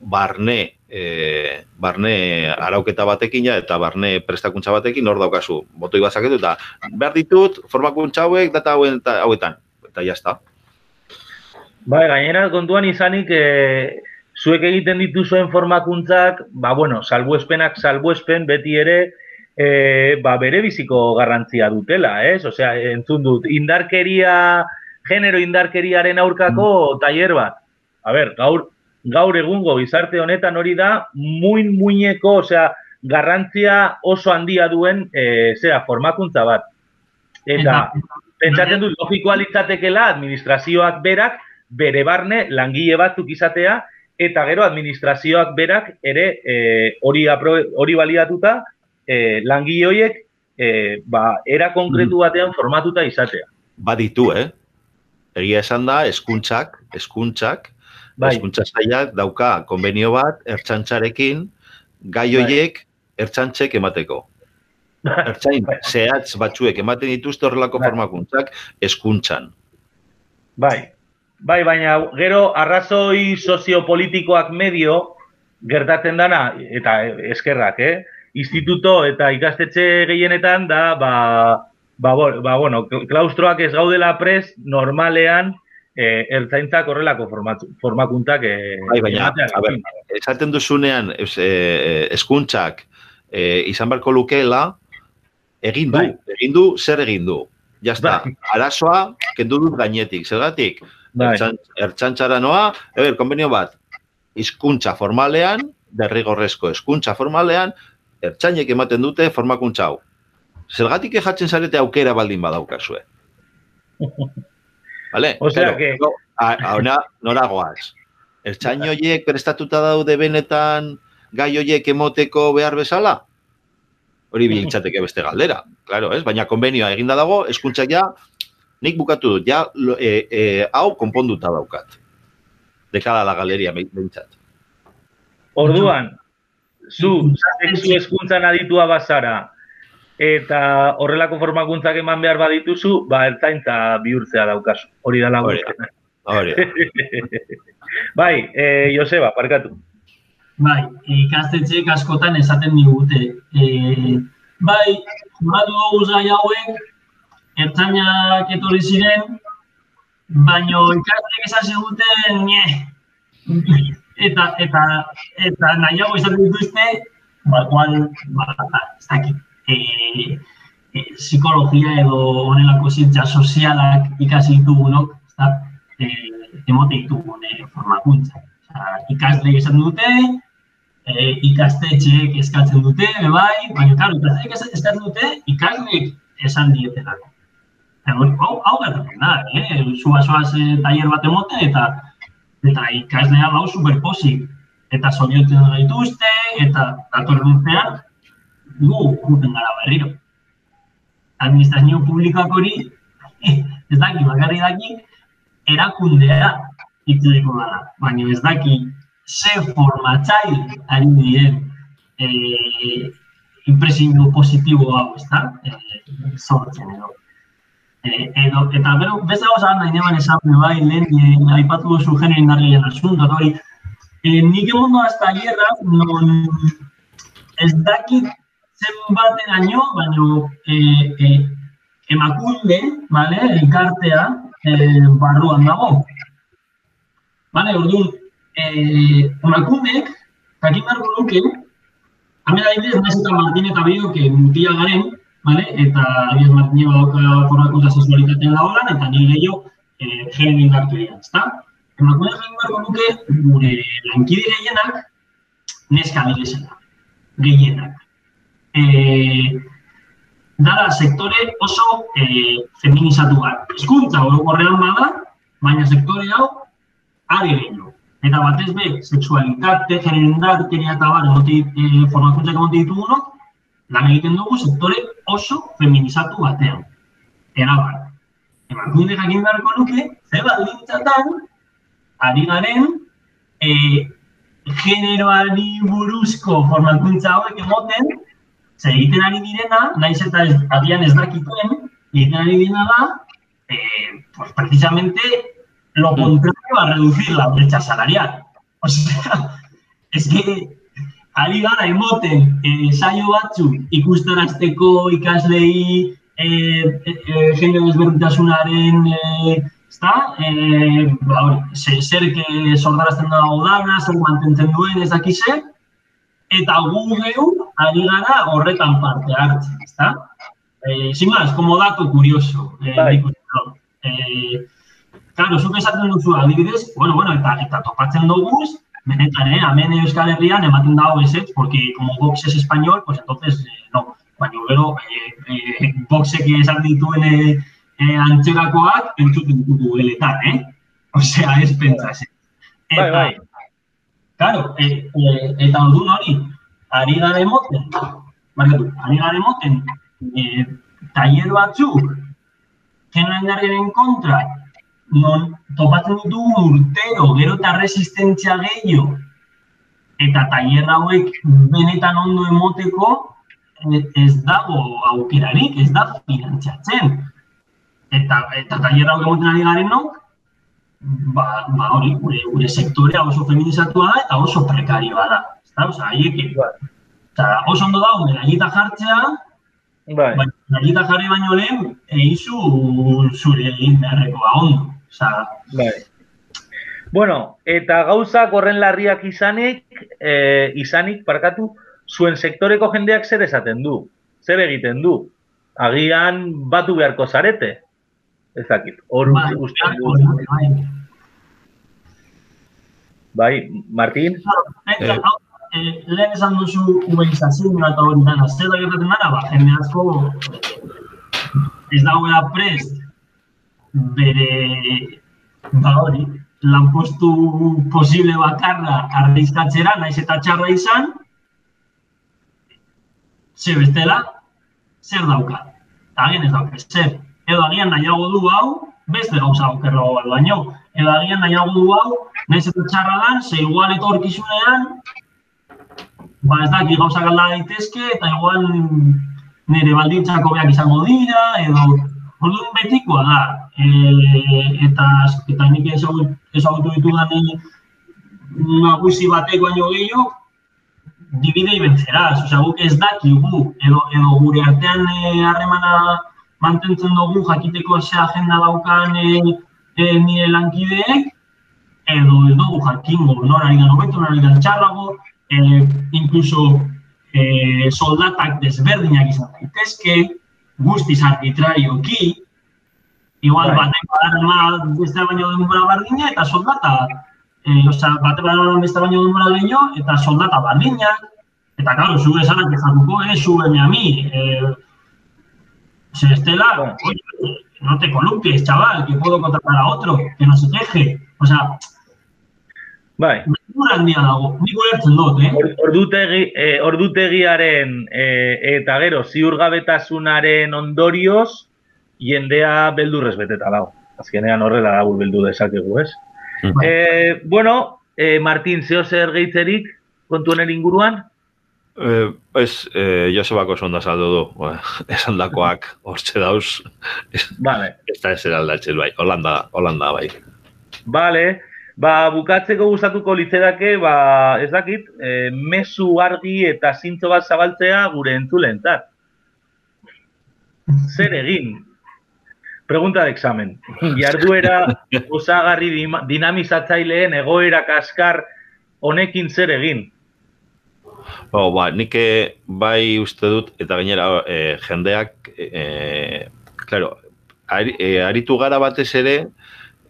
barne, e, barne arauketa batekin eta barne prestakuntza batekin hor daukazu. Botoi bazaketu eta behar ditut formakuntza hauek data hauen, eta, hauetan. Eta jazta. Bai, gainera kontuan izanik, e, zuek egiten dituzuen formakuntzak, ba, bueno, salbuespenak salbuespen beti ere, e, ba, bere biziko garrantzia dutela, ez? Osea, entzun dut, indarkeria, genero indarkeriaren aurkako mm. tailer bat. A ber, gaur, gaur egungo gizarte honetan hori da, muin muineko, osea, garrantzia oso handia duen, e, zera, formakuntza bat. Eta, pentsatzen dut, logikoa litzatekela, administrazioak berak, bere barne, langile batzuk izatea, eta gero administrazioak berak ere e, hori hori baliatuta e, langile horiek e, ba, era konkretu mm. batean formatuta izatea. Baditu, eh? Egia esan da, eskuntzak, eskuntzak, bai. eskuntza zaiak dauka konbenio bat, ertxantxarekin, gai bai. horiek ertxantxek emateko. Ertxain, bai. zehatz batzuek ematen dituzte horrelako bai. formakuntzak eskuntzan. Bai, bai, baina gero arrazoi soziopolitikoak medio gertatzen dana, eta eskerrak, eh? Instituto eta ikastetxe gehienetan da, ba, ba, ba bueno, klaustroak ez gaudela pres normalean eh, ertzaintzak horrelako formakuntak eh, bai, baina, a ber, esaten duzunean es, eskuntzak eh, izan barko lukeela egin du, bai. egin du, zer egin du ja está, bai. arazoa kendu dut gainetik, zergatik bai. ertzaintzara noa, eber, konbenio bat hizkuntza formalean derrigorrezko eskuntza formalean, ertzainek ematen dute formakuntza hau. Zergatik ejatzen zarete aukera baldin badaukazue. Vale? O sea que... Ahora, nora goaz. Ertzain horiek prestatuta daude benetan gai horiek emoteko behar bezala? Hori bilintzateke beste galdera. Claro, ez? Baina konbenioa eginda dago, eskuntzak ja, nik bukatu dut, ja, e, e, hau konponduta daukat. Dekala la galeria, behintzat. Orduan, zu, sexu eskuntzan aditua bazara, eta horrelako formakuntzak eman behar badituzu, ba, ertaintza bihurtzea daukazu. Hori da lagu. Hori Bai, e, Joseba, parkatu. Bai, ikastetxeek askotan esaten digute. E, bai, juratu dugu zai hauek, ertzainak etorri ziren, baino ikastek esan ziguten, nie, eta eta eta nahiago izan dituzte, ba, kual, ba, ez dakit, e, e, psikologia edo honelako zientzia sozialak ikasi ditugunok, ez da, e, emote ditugun e, formakuntza. Osa, ikasle esan dute, e, ikastetxeek eskatzen dute, bai, baina, karo, ikasleek eskatzen dute, ikasleek esan dietelako. Hau, hau gertatzen da, eh? Zua zoaz e, taller bat emoten eta eta ikaslea bau superposik. Eta zoriotzen gaituzte, eta datorren urtean, gu guten gara berriro. Administrazio publikoak hori, ez daki, bakarri daki, erakundea itzuliko gara. Baina ez daki, ze formatzail ari diren e, impresioa positibo hau, ez da? E, sortzen edo. Eh, edo, eta gero, beste gauza nahi neban esan, bai, lehen, e, aipatu duzu genero indarrien asunto, hori, e, nik egon doa ez talierra, non ez dakit zenbaten año, baino e, e, emakunde, vale, elkartea, e, barruan dago. Vale, orduan, e, emakundek, jakin barru luke, hamela adibidez, nahiz eta Martin eta Bio, que mutia garen, vale? eta adiez martini badauka formakuntza sexualitatea da holan, eta nire gehiago e, eh, genen indartu dira, ezta? Emakume egin barko nuke, gure lankide gehienak, neska direzena, gehienak. E, dara sektore oso e, feminizatu bat. Eskuntza orokorrean bada, baina sektore hau ari gehiago. Eta batez be, sexualitate, generendakeria eta bar, e, formakuntzak egon ditugunok, lan egiten dugu sektore oso feminizatu batean. Era bat. Emakunde jakin beharko nuke, ze baldintzatan, ari garen, e, generoari buruzko formakuntza hauek emoten, Ze egiten ari direna, naiz eta ez, agian ez dakituen, egiten ari direna da, eh, pues precisamente lo contrario a reducir la brecha salarial. O sea, es que ari gara emoten eh, saio batzu ikustarazteko ikaslei eh, eh, jende desberdintasunaren eh, ezta? Eh, ba, hori, ze- zer que sordarazten dago dana, zer mantentzen duen ez dakize, eta gu geu ari gara horretan parte hartzen, ezta? Eh, sin más, como dato curioso. Eh, Bai. eh, claro, zuk esaten duzu adibidez, bueno, bueno, eta, eta topatzen dugu, benetan, eh, hemen Euskal Herrian ematen dago ezetz, porque como Vox es español, pues entonces, eh, no. Baina, gero, eh, eh, Voxek esan dituen eh, eh, antzerakoak entzuten ditugu geletan, eh? Osea, ez pentsase. Bai, bai. Claro, e, e, eta orduan hori, ari gara emoten, barkatu, ari gara emoten, e, tailer batzuk, generalaren kontra, non topatzen ditugu urtero, gero eta resistentzia gehiago, eta tailer hauek benetan ondo emoteko, e, ez dago aukerarik, ez da finantzatzen. Eta, eta tailer hauek emoten ari garenok, ba, ba hori, gure, gure sektorea oso feminizatua da eta oso prekarioa da. Eta, oza, haiek, oso ondo dago, medallita jartzea, Bai. baina medallita jarri baino lehen, eizu zure egin beharrekoa ondo. Oza, Bai. Bueno, eta gauzak horren larriak izanik, eh, izanik, parkatu, zuen sektoreko jendeak zer esaten du? Zer egiten du? Agian batu beharko zarete? Ez dakit, hor bai, uste bai, du. bai. Bai, Martin? Eta, Eh. hau, eh, lehen esan duzu ubelizazioa eta hori dana, zer da gertatzen dara, ba, jende asko ez dagoela prest bere, ba hori, lanpostu posible bakarra arrizkatzera, naiz eta txarra izan, ze bestela, zer dauka. Agian ez dauka, zer. Edo agian nahiago du hau, beste gauza okerrago bat baino. Edo agian nahiago du hau, naiz eta txarra dan, ze igual etorkizunean, ba ez daki gauzak alda daitezke, eta igual nire baldintzako beak izango dira, edo orduan betikoa da. E, eta, eta nik ezagut, ezagutu ditudan nagusi batek baino gehiago, dividei benzeraz, osea, guk ez dakigu, edo, edo gure artean eh, harremana mantentzen dugu jakiteko ze agenda daukan e, e, nire lankideek, edo ez dugu jakingo, nora ari gan hobeto, nora ari gan txarrago, e, incluso e, soldatak desberdinak izan daitezke, guztiz arbitrarioki, igual Bai. batek badara beste baino denbora berdina eta soldata eh, osea, bate badara beste baino denbora gehiago eta soldata berdinak. Eta, claro, zu esanak ezatuko, eh, súbeme a mí. Eh, se estela, oye, no te columpies, chaval, que puedo contratar a otro, que no se queje. O sea, Bai. Beldurra handia dago, nik ulertzen dut, eh? Or- Ordutegi, eh, ordutegiaren eh, eta gero ziurgabetasunaren ondorioz jendea beldurrez beteta dago. Azkenean horrela da beldu dezakegu, ez? Mhm. Eh, bueno, eh, Martin, zeo zer gehitzerik kontu honen inguruan? Eh, ez, eh, Josebako sonda saldo du. Ba, esan dakoak hortxe dauz. Ez, Vale. ez da ezer aldatzen, bai. Holanda, Holanda, bai. Vale. Ba, bukatzeko gustatuko litzedake, ba, ez dakit, e, mezu argi eta zintzo bat zabaltzea gure entzulentzat. Zer egin? Pregunta de examen. Jarduera osagarri dinamizatzaileen egoera kaskar honekin zer egin? Oh, ba, nik eh, bai uste dut, eta gainera eh, jendeak, eh, claro, ari, eh, aritu gara batez ere,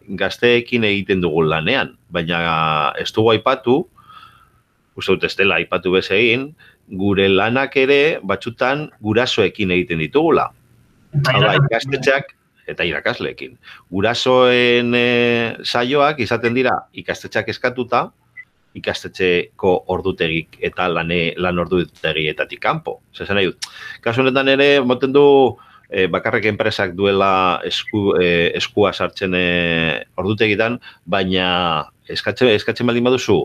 gazteekin egiten dugun lanean, baina ez dugu aipatu, uste dut ez dela aipatu bez egin, gure lanak ere batzutan gurasoekin egiten ditugula. Irakasle- ikastetxeak eta irakasleekin. Gurasoen e, saioak izaten dira ikastetxeak eskatuta, ikastetxeko ordutegik eta lane, lan ordutegietatik kanpo. Zesan nahi dut. Kasu honetan ere, moten du, e, bakarrik enpresak duela esku, e, eskua sartzen e, ordutegitan, baina eskatzen, eskatzen baldin baduzu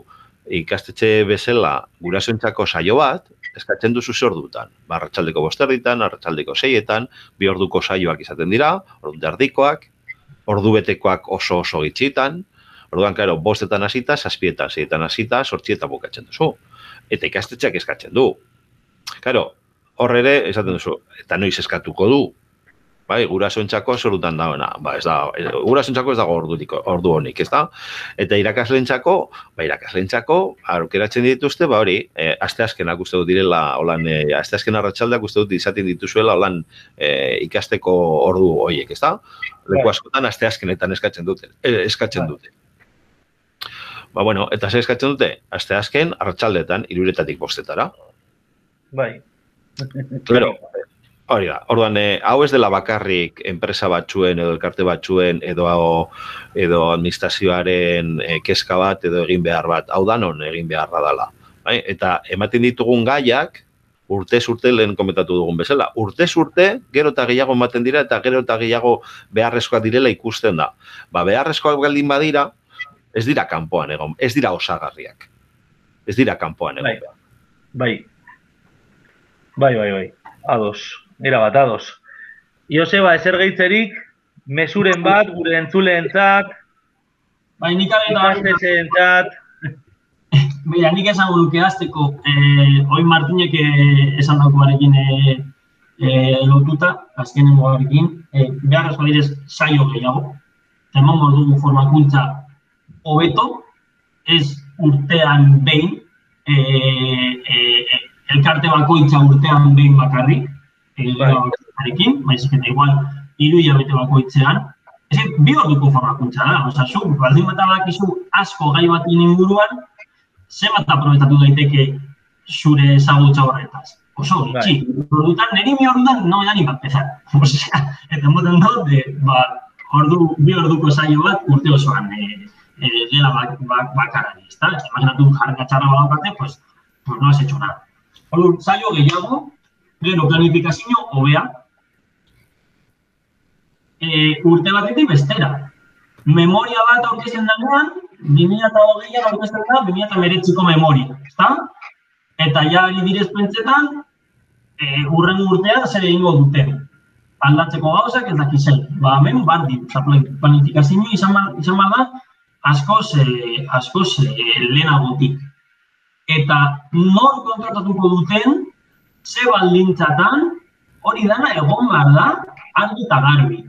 ikastetxe bezala gurasoentzako saio bat, eskatzen duzu ze ordutan. Ba, arratsaldeko bosterditan, arratsaldeko seietan, bi orduko saioak izaten dira, ordu erdikoak, ordu betekoak oso oso gitxitan, orduan, karo, bostetan hasita, zazpietan, seietan hasita, sortxietan bukatzen duzu. Eta ikastetxeak eskatzen du. Karo, hor ere, esaten duzu, eta noiz eskatuko du, bai, gurasoentzako zorutan dagoena, ba, ez da, gurasoentzako ez dago orduriko, ordu honik, ez da? Eta irakaslentzako, ba, irakaslentzako, aukeratzen dituzte, ba, hori, e, aste azkenak uste dut direla, holan, e, aste azken arratsaldeak uste dut izaten dituzuela, holan, e, ikasteko ordu horiek, ez da? Leku bai. askotan aste azkenetan eskatzen dute, eskatzen bai. dute. Ba, bueno, eta ze eskatzen dute, aste azken, arratsaldetan iruretatik bostetara. Bai. Claro, Hori da, orduan, eh, hau ez dela bakarrik enpresa batzuen edo elkarte batzuen edo edo administrazioaren eh, kezka bat edo egin behar bat, hau da non egin beharra dela. Bai? Eta ematen ditugun gaiak, urte urte lehen komentatu dugun bezala. Urte urte, gero eta gehiago ematen dira eta gero eta gehiago beharrezkoak direla ikusten da. Ba, beharrezkoak galdin badira, ez dira kanpoan egon, ez dira osagarriak. Ez dira kanpoan egon. Bai, bai, bai, bai, bai. ados era batados. Joseba, ezer gehitzerik, mesuren bat, gure entzuleentzat, bai, nik eta Mira, nik esango duke azteko, eh, oi Martinek eh, esan daukoarekin eh, eh, lotuta, azkenen gogarekin, eh, behar ez saio gehiago, eman dugu formakuntza hobeto, ez urtean behin, eh, eh, elkarte bakoitza urtean behin bakarrik, bai. baizik eta igual, iru hilabete bakoitzean, ez bi orduko formakuntza da, oza, zu, baldin bat abakizu asko gai bat inguruan, ze bat aprobetatu daiteke zure ezagutza horretaz. Oso, bai. ordutan, niri mi orduan, no edan ipat pezar. Osea, eta moten dut, de, ba, ordu, bi orduko saio bat urte osoan e, e, dela bak, bak, bakarari, ez da? Imaginatu jarra txarra balakate, pues, pues no has hecho nada. Ordu, saio gehiago, Gero, planifikazio hobea. E, urte batetik bestera. Memoria bat aurkezten dagoan, 2008an aurkezten da, 2008ko memoria, ezta? Eta ja ari direz pentsetan, e, urren urtea zer egingo duten. Aldatzeko gauzak ez daki zen. Ba, hemen bardi, planifikazio izan, izan da, askoz, e, askoz e, lehenagotik. Eta non kontratatuko duten, ze baldintzatan hori dana egon behar da argi eta garbi.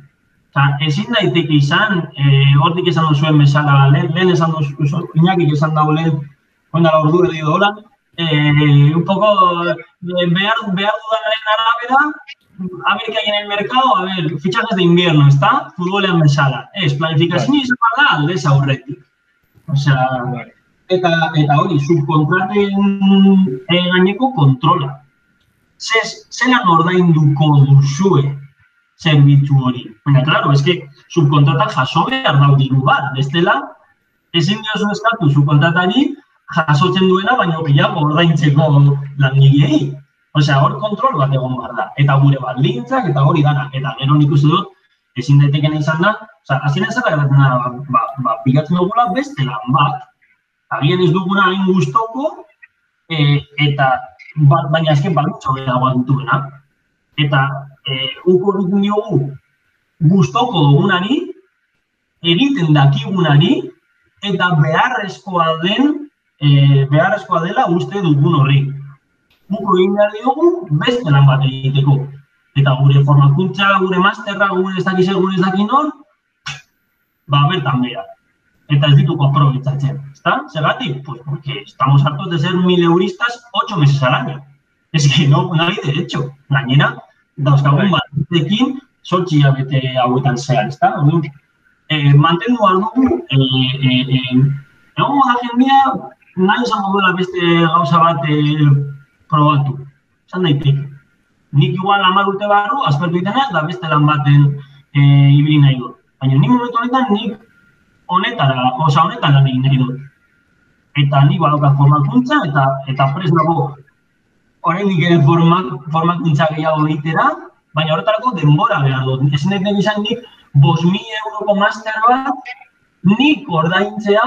Eta ezin daiteke izan, e, hortik esan duzuen bezala, lehen, lehen esan duzu, inakik esan dago lehen, ondala ordu erdi dola, e, un poco e, behar, behar dudanaren arabera, Amerika en el mercado, a ver, fichajes de invierno, ¿está? Futbolean bezala. Ez, planifikazio izan da aldez aurretik. Osea, eta, eta hori, subkontraten e, gaineko kontrola zelan ordainduko duzue zerbitzu hori. Baina, klaro, ez que subkontratak jaso behar diru bat, bestela, ezin diozu eskatu subkontratari jasotzen duena, baina gehiago ordaintzeko langilei. Osea, hor kontrol bat egon behar da. Eta gure bat lintzak, eta hori dana. Eta gero nik uste dut, ezin daiteken izan da, osea, azien ez da, ba, ba, bigatzen dugula beste lan bat, agian ez duguna hain guztoko, e, eta ba, baina azken balutxo gehiago dutuena. Eta e, uko dugun diogu guztoko dugunari, egiten dakigunari, eta beharrezkoa den, e, beharrezkoa dela uste dugun horri. Uko egin behar diogu, beste lan bat egiteko. Eta gure formakuntza, gure masterra, gure ez dakiz gure ez dakin hor, ba, bertan behar. Eta ez dituko aprobetzatzen. ¿Está? Zergatik? Pues porque estamos hartos de ser mil euristas ocho meses al año. Es que no, no hay derecho. Gainera, dauzkagun bat, ekin, sortzi abete hauetan zehar, ezta? Eh, mantendu behar dugu, eh, eh, eh, egon da jendea, nahi izango duela beste gauza bat eh, probatu. Zan daiteke. Nik igual amar urte barru, aspertu itenez, da beste lan baten eh, ibili nahi dut. Baina nik momentu honetan, nik honetara, oza honetan lan egin nahi dut eta ni badauka formakuntza eta eta pres dago oraindik ere formak formakuntza gehiago egitera, baina horretarako denbora behar dut. Ez nek izan nik 5000 euroko master bat nik ordaintzea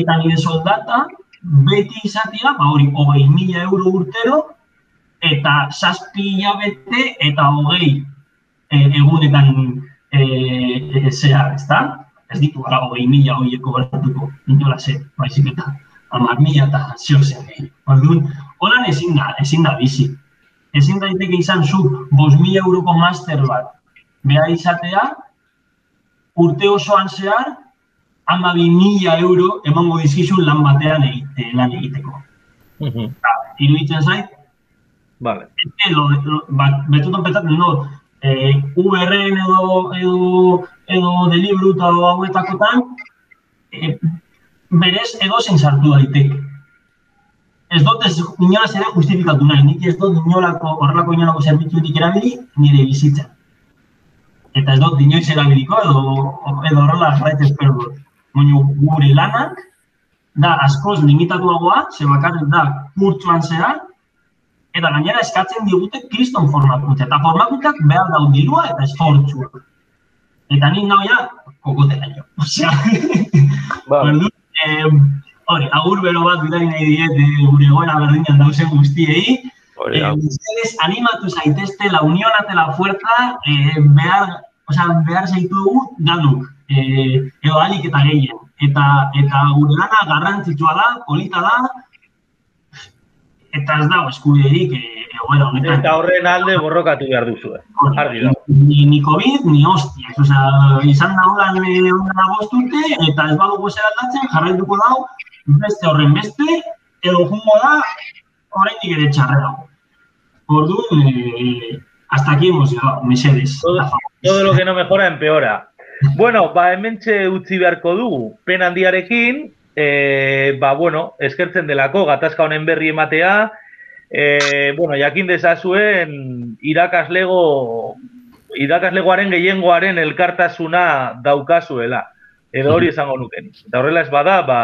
eta nire soldata beti izatea, ba hori 20000 euro urtero eta zazpi hilabete eta hogei e, egunetan e, e, zehar, ez? Ez ditu gara hogei mila horieko beratuko, inola ze, baizik eta amar mila eta zio zer. Orduan, holan ezin da, ezin da bizi. Ezin daiteke izan zu, bos mila euroko master bat, behar izatea, urte osoan zehar, ama bi mila euro emango dizkizun lan batean egite, lan egiteko. Uh -huh. Iruditzen zait, Vale. edo, ba, betutan pentsatzen, no, eh, URN edo, edo, edo delibru eta hauetakotan, eh, berez edozein sartu daiteke. Ez dut ez inolaz ere justifikatu nahi, nik ez dut inolako, horrelako inolako zerbitzutik erabili nire bizitzan. Eta ez dut inoiz erabiliko edo, edo horrela jarraitzen espero dut. Baina gure lanak, da askoz limitatuagoa, ze bakarrik da kurtsuan zehar, eta gainera eskatzen digute kriston formakuntza. Eta formakuntzak behar dau dirua eta esfortzua. Eta nik nao ja, kokotela jo. Osea, Vale. Orduan, eh, hori, agur bero bat bidali nahi diet eh, gure egoera berdinean dauzen guztiei. Hori Eh, ustedes animatu zaitezte, la unión hace la fuerza, eh, behar, o sea, behar zaitugu danuk, eh, edo alik eta gehien. Eta, eta gure lana garrantzitsua da, polita da, eta ez dago eskubiderik eh, egoera honetan. Eta horren alde borrokatu behar duzu. Argi da. Ni, ni COVID, ni hostias. O sea, izan da hola nire ondara urte, eta ez badugu zer aldatzen, jarraituko dau, beste horren beste, edo jungo da, oraindik ere txarre dago. Orduan, eh, hasta aquí hemos llegado, mesedes. Todo- Todo lo que no mejora empeora. Bueno, ba, hementxe utzi beharko dugu. Pen handiarekin, e, ba, bueno, eskertzen delako gatazka honen berri ematea, e, bueno, jakin dezazuen irakaslego, irakaslegoaren gehiengoaren elkartasuna daukazuela. Edo hori esango nuken. Eta horrela ez bada, ba,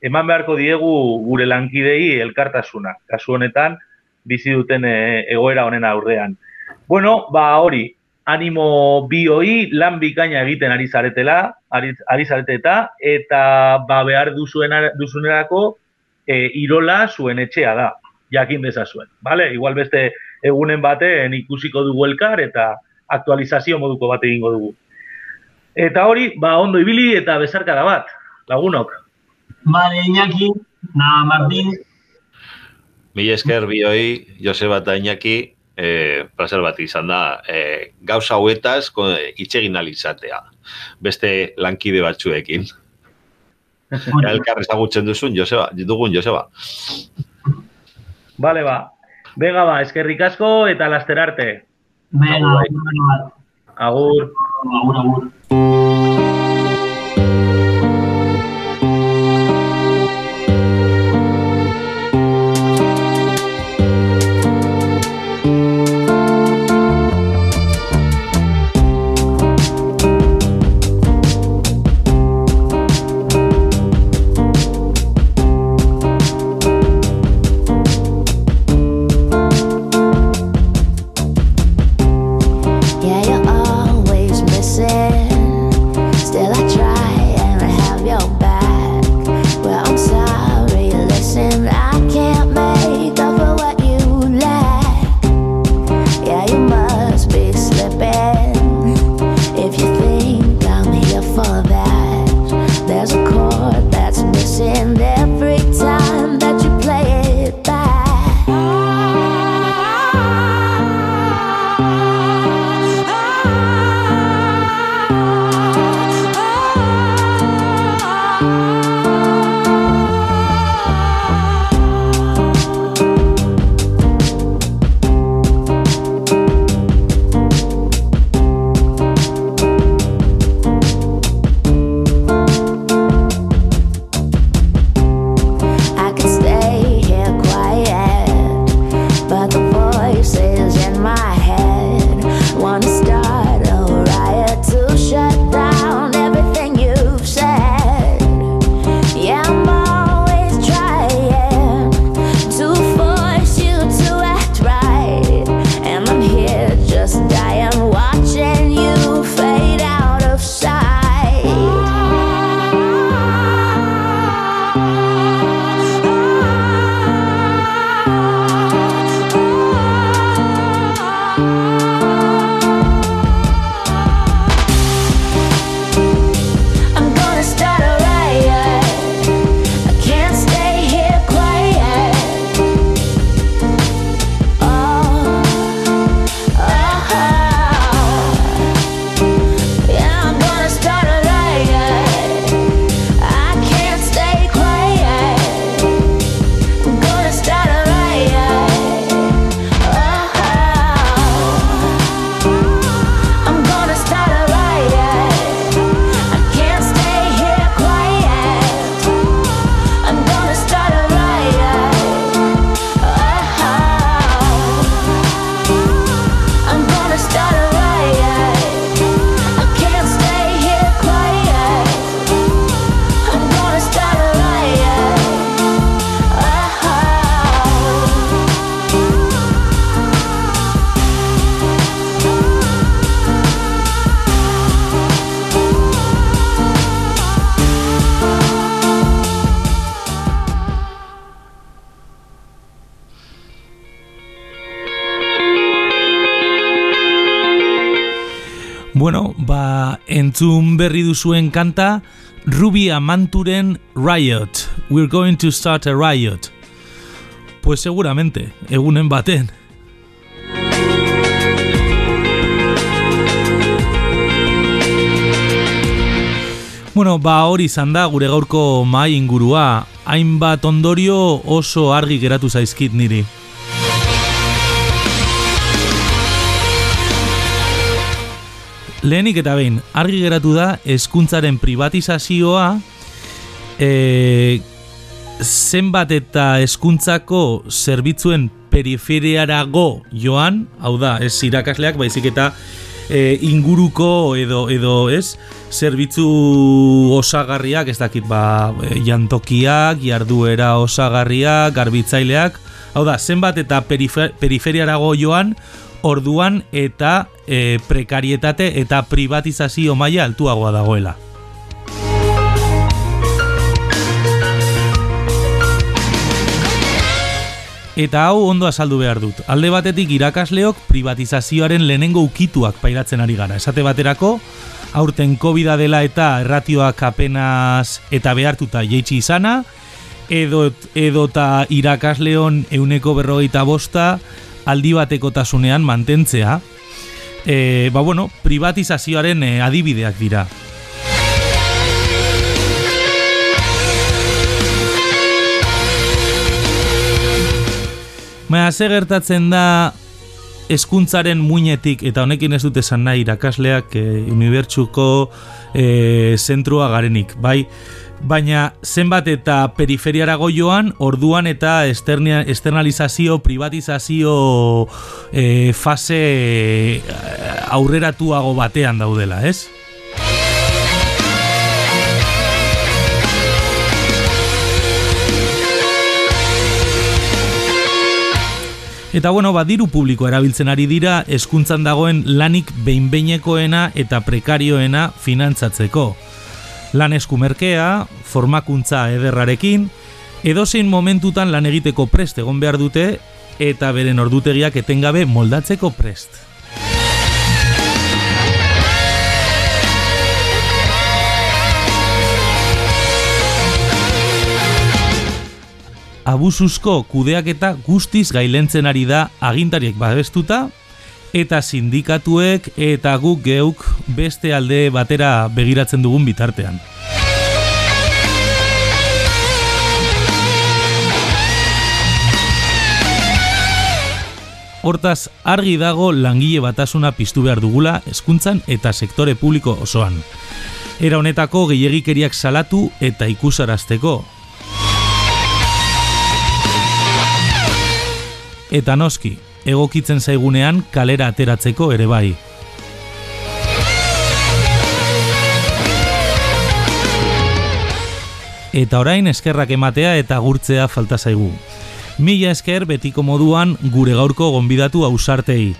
eman beharko diegu gure lankidei elkartasuna. Kasu honetan, bizi duten e, egoera honen aurrean. Bueno, ba hori, animo bi hoi lan bikaina egiten ari zaretela, ari, ari zarete eta, eta ba behar duzuen, duzunerako e, irola zuen etxea da, jakin dezazuen. Vale? Igual beste egunen baten ikusiko dugu elkar eta aktualizazio moduko bat egingo dugu. Eta hori, ba ondo ibili eta bezarkada bat, lagunok. Vale, Iñaki, na Martín, Mila esker bioi, Joseba eta Iñaki, eh, placer bat izan da, eh, gauza hauetaz ko- hitz egin ahal izatea. Beste lankide batzuekin. Elkar ezagutzen duzun, Joseba, dugun Joseba. Vale, ba. Venga, ba, eskerrik asko eta laster arte. bai. agur, Agur. agur, agur. Berri duzuen kanta, Ruby Amanturen Riot. We're going to start a riot. Pues seguramente, egunen baten. Bueno, ba hori izan da gure gaurko mai ingurua, hainbat ondorio oso argi geratu zaizkit niri. Lehenik eta behin, argi geratu da hezkuntzaren privatizazioa e, zenbat eta hezkuntzako zerbitzuen periferiarago joan, hau da, ez irakasleak, baizik eta e, inguruko edo edo ez zerbitzu osagarriak, ez dakit ba, jantokiak, jarduera osagarriak, garbitzaileak, hau da, zenbat eta perifer, periferiarago joan, orduan eta e, prekarietate eta privatizazio maila altuagoa dagoela. Eta hau ondo azaldu behar dut. Alde batetik irakasleok privatizazioaren lehenengo ukituak pairatzen ari gara. Esate baterako, aurten covid dela eta erratioak apenas eta behartuta jeitsi izana, edo, edota irakasleon euneko berrogeita bosta, aldi bateko tasunean mantentzea, e, ba bueno, privatizazioaren e, adibideak dira. Baina, ze gertatzen da hezkuntzaren muinetik, eta honekin ez dut esan nahi irakasleak e, unibertsuko e, zentrua garenik, bai? Baina zenbat eta periferiarago joan, orduan eta externalizazio, privatizazio e, fase eh, aurreratuago batean daudela, ez? Eta bueno, badiru publiko erabiltzen ari dira hezkuntzan dagoen lanik behinbeinekoena eta prekarioena finantzatzeko lan eskumerkea, formakuntza ederrarekin, edozein momentutan lan egiteko prest egon behar dute eta beren ordutegiak etengabe moldatzeko prest. Abusuzko kudeak eta guztiz gailentzen ari da agintariek babestuta eta sindikatuek eta guk geuk beste alde batera begiratzen dugun bitartean. Hortaz, argi dago langile batasuna piztu behar dugula hezkuntzan eta sektore publiko osoan. Era honetako gehiagikeriak salatu eta ikusarazteko. Eta noski, egokitzen zaigunean kalera ateratzeko ere bai. Eta orain eskerrak ematea eta gurtzea falta zaigu. Mila esker betiko moduan gure gaurko gonbidatu ausartei.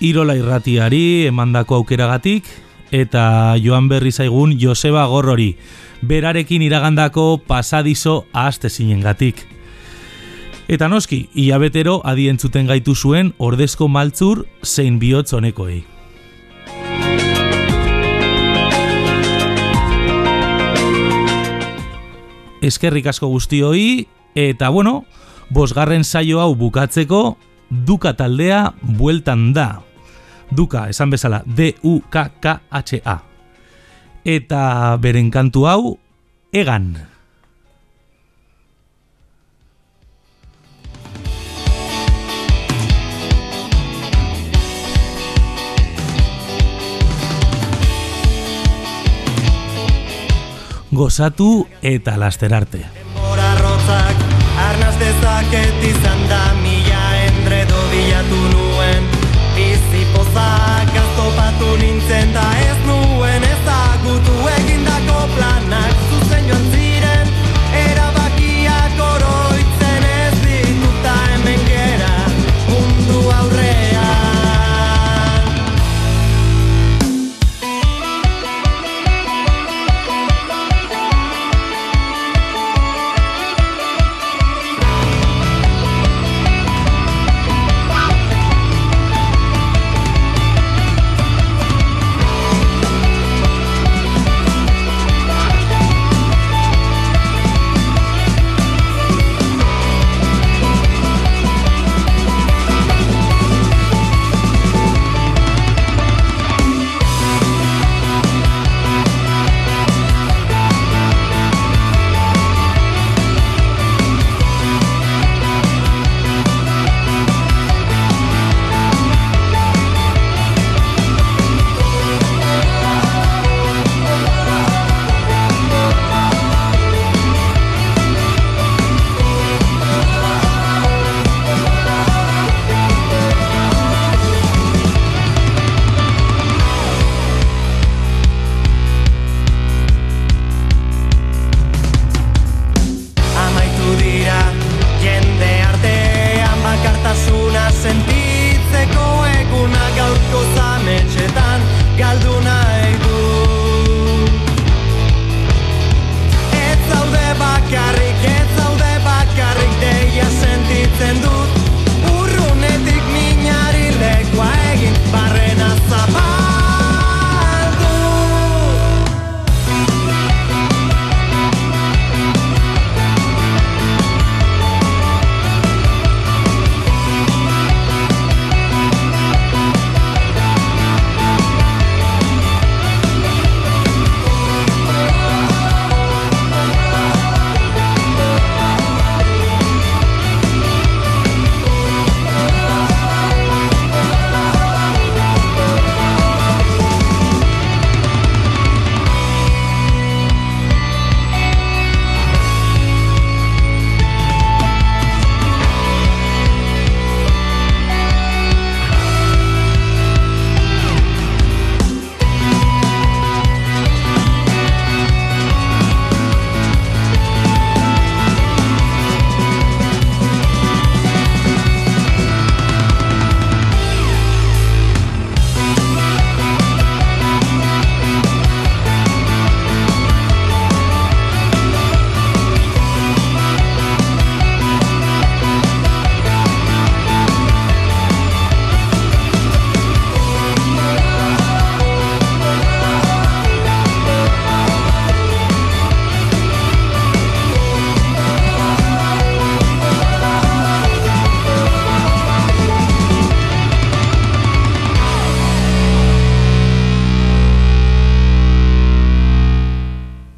Irola irratiari emandako aukeragatik eta joan berri zaigun Joseba Gorrori, berarekin iragandako pasadizo ahazte gatik. Eta noski, iabetero adientzuten gaitu zuen ordezko maltzur zein bihotz honekoei. Eskerrik asko guztioi, eta bueno, bosgarren saio hau bukatzeko, duka taldea bueltan da. Duka, esan bezala, D-U-K-K-H-A. Eta beren kantu hau, egan. Gozatu eta lasterarte. Denbora arnaz dezaket izan da mila endredo bilatu nuen, bizi pozak aztopatu nintzen da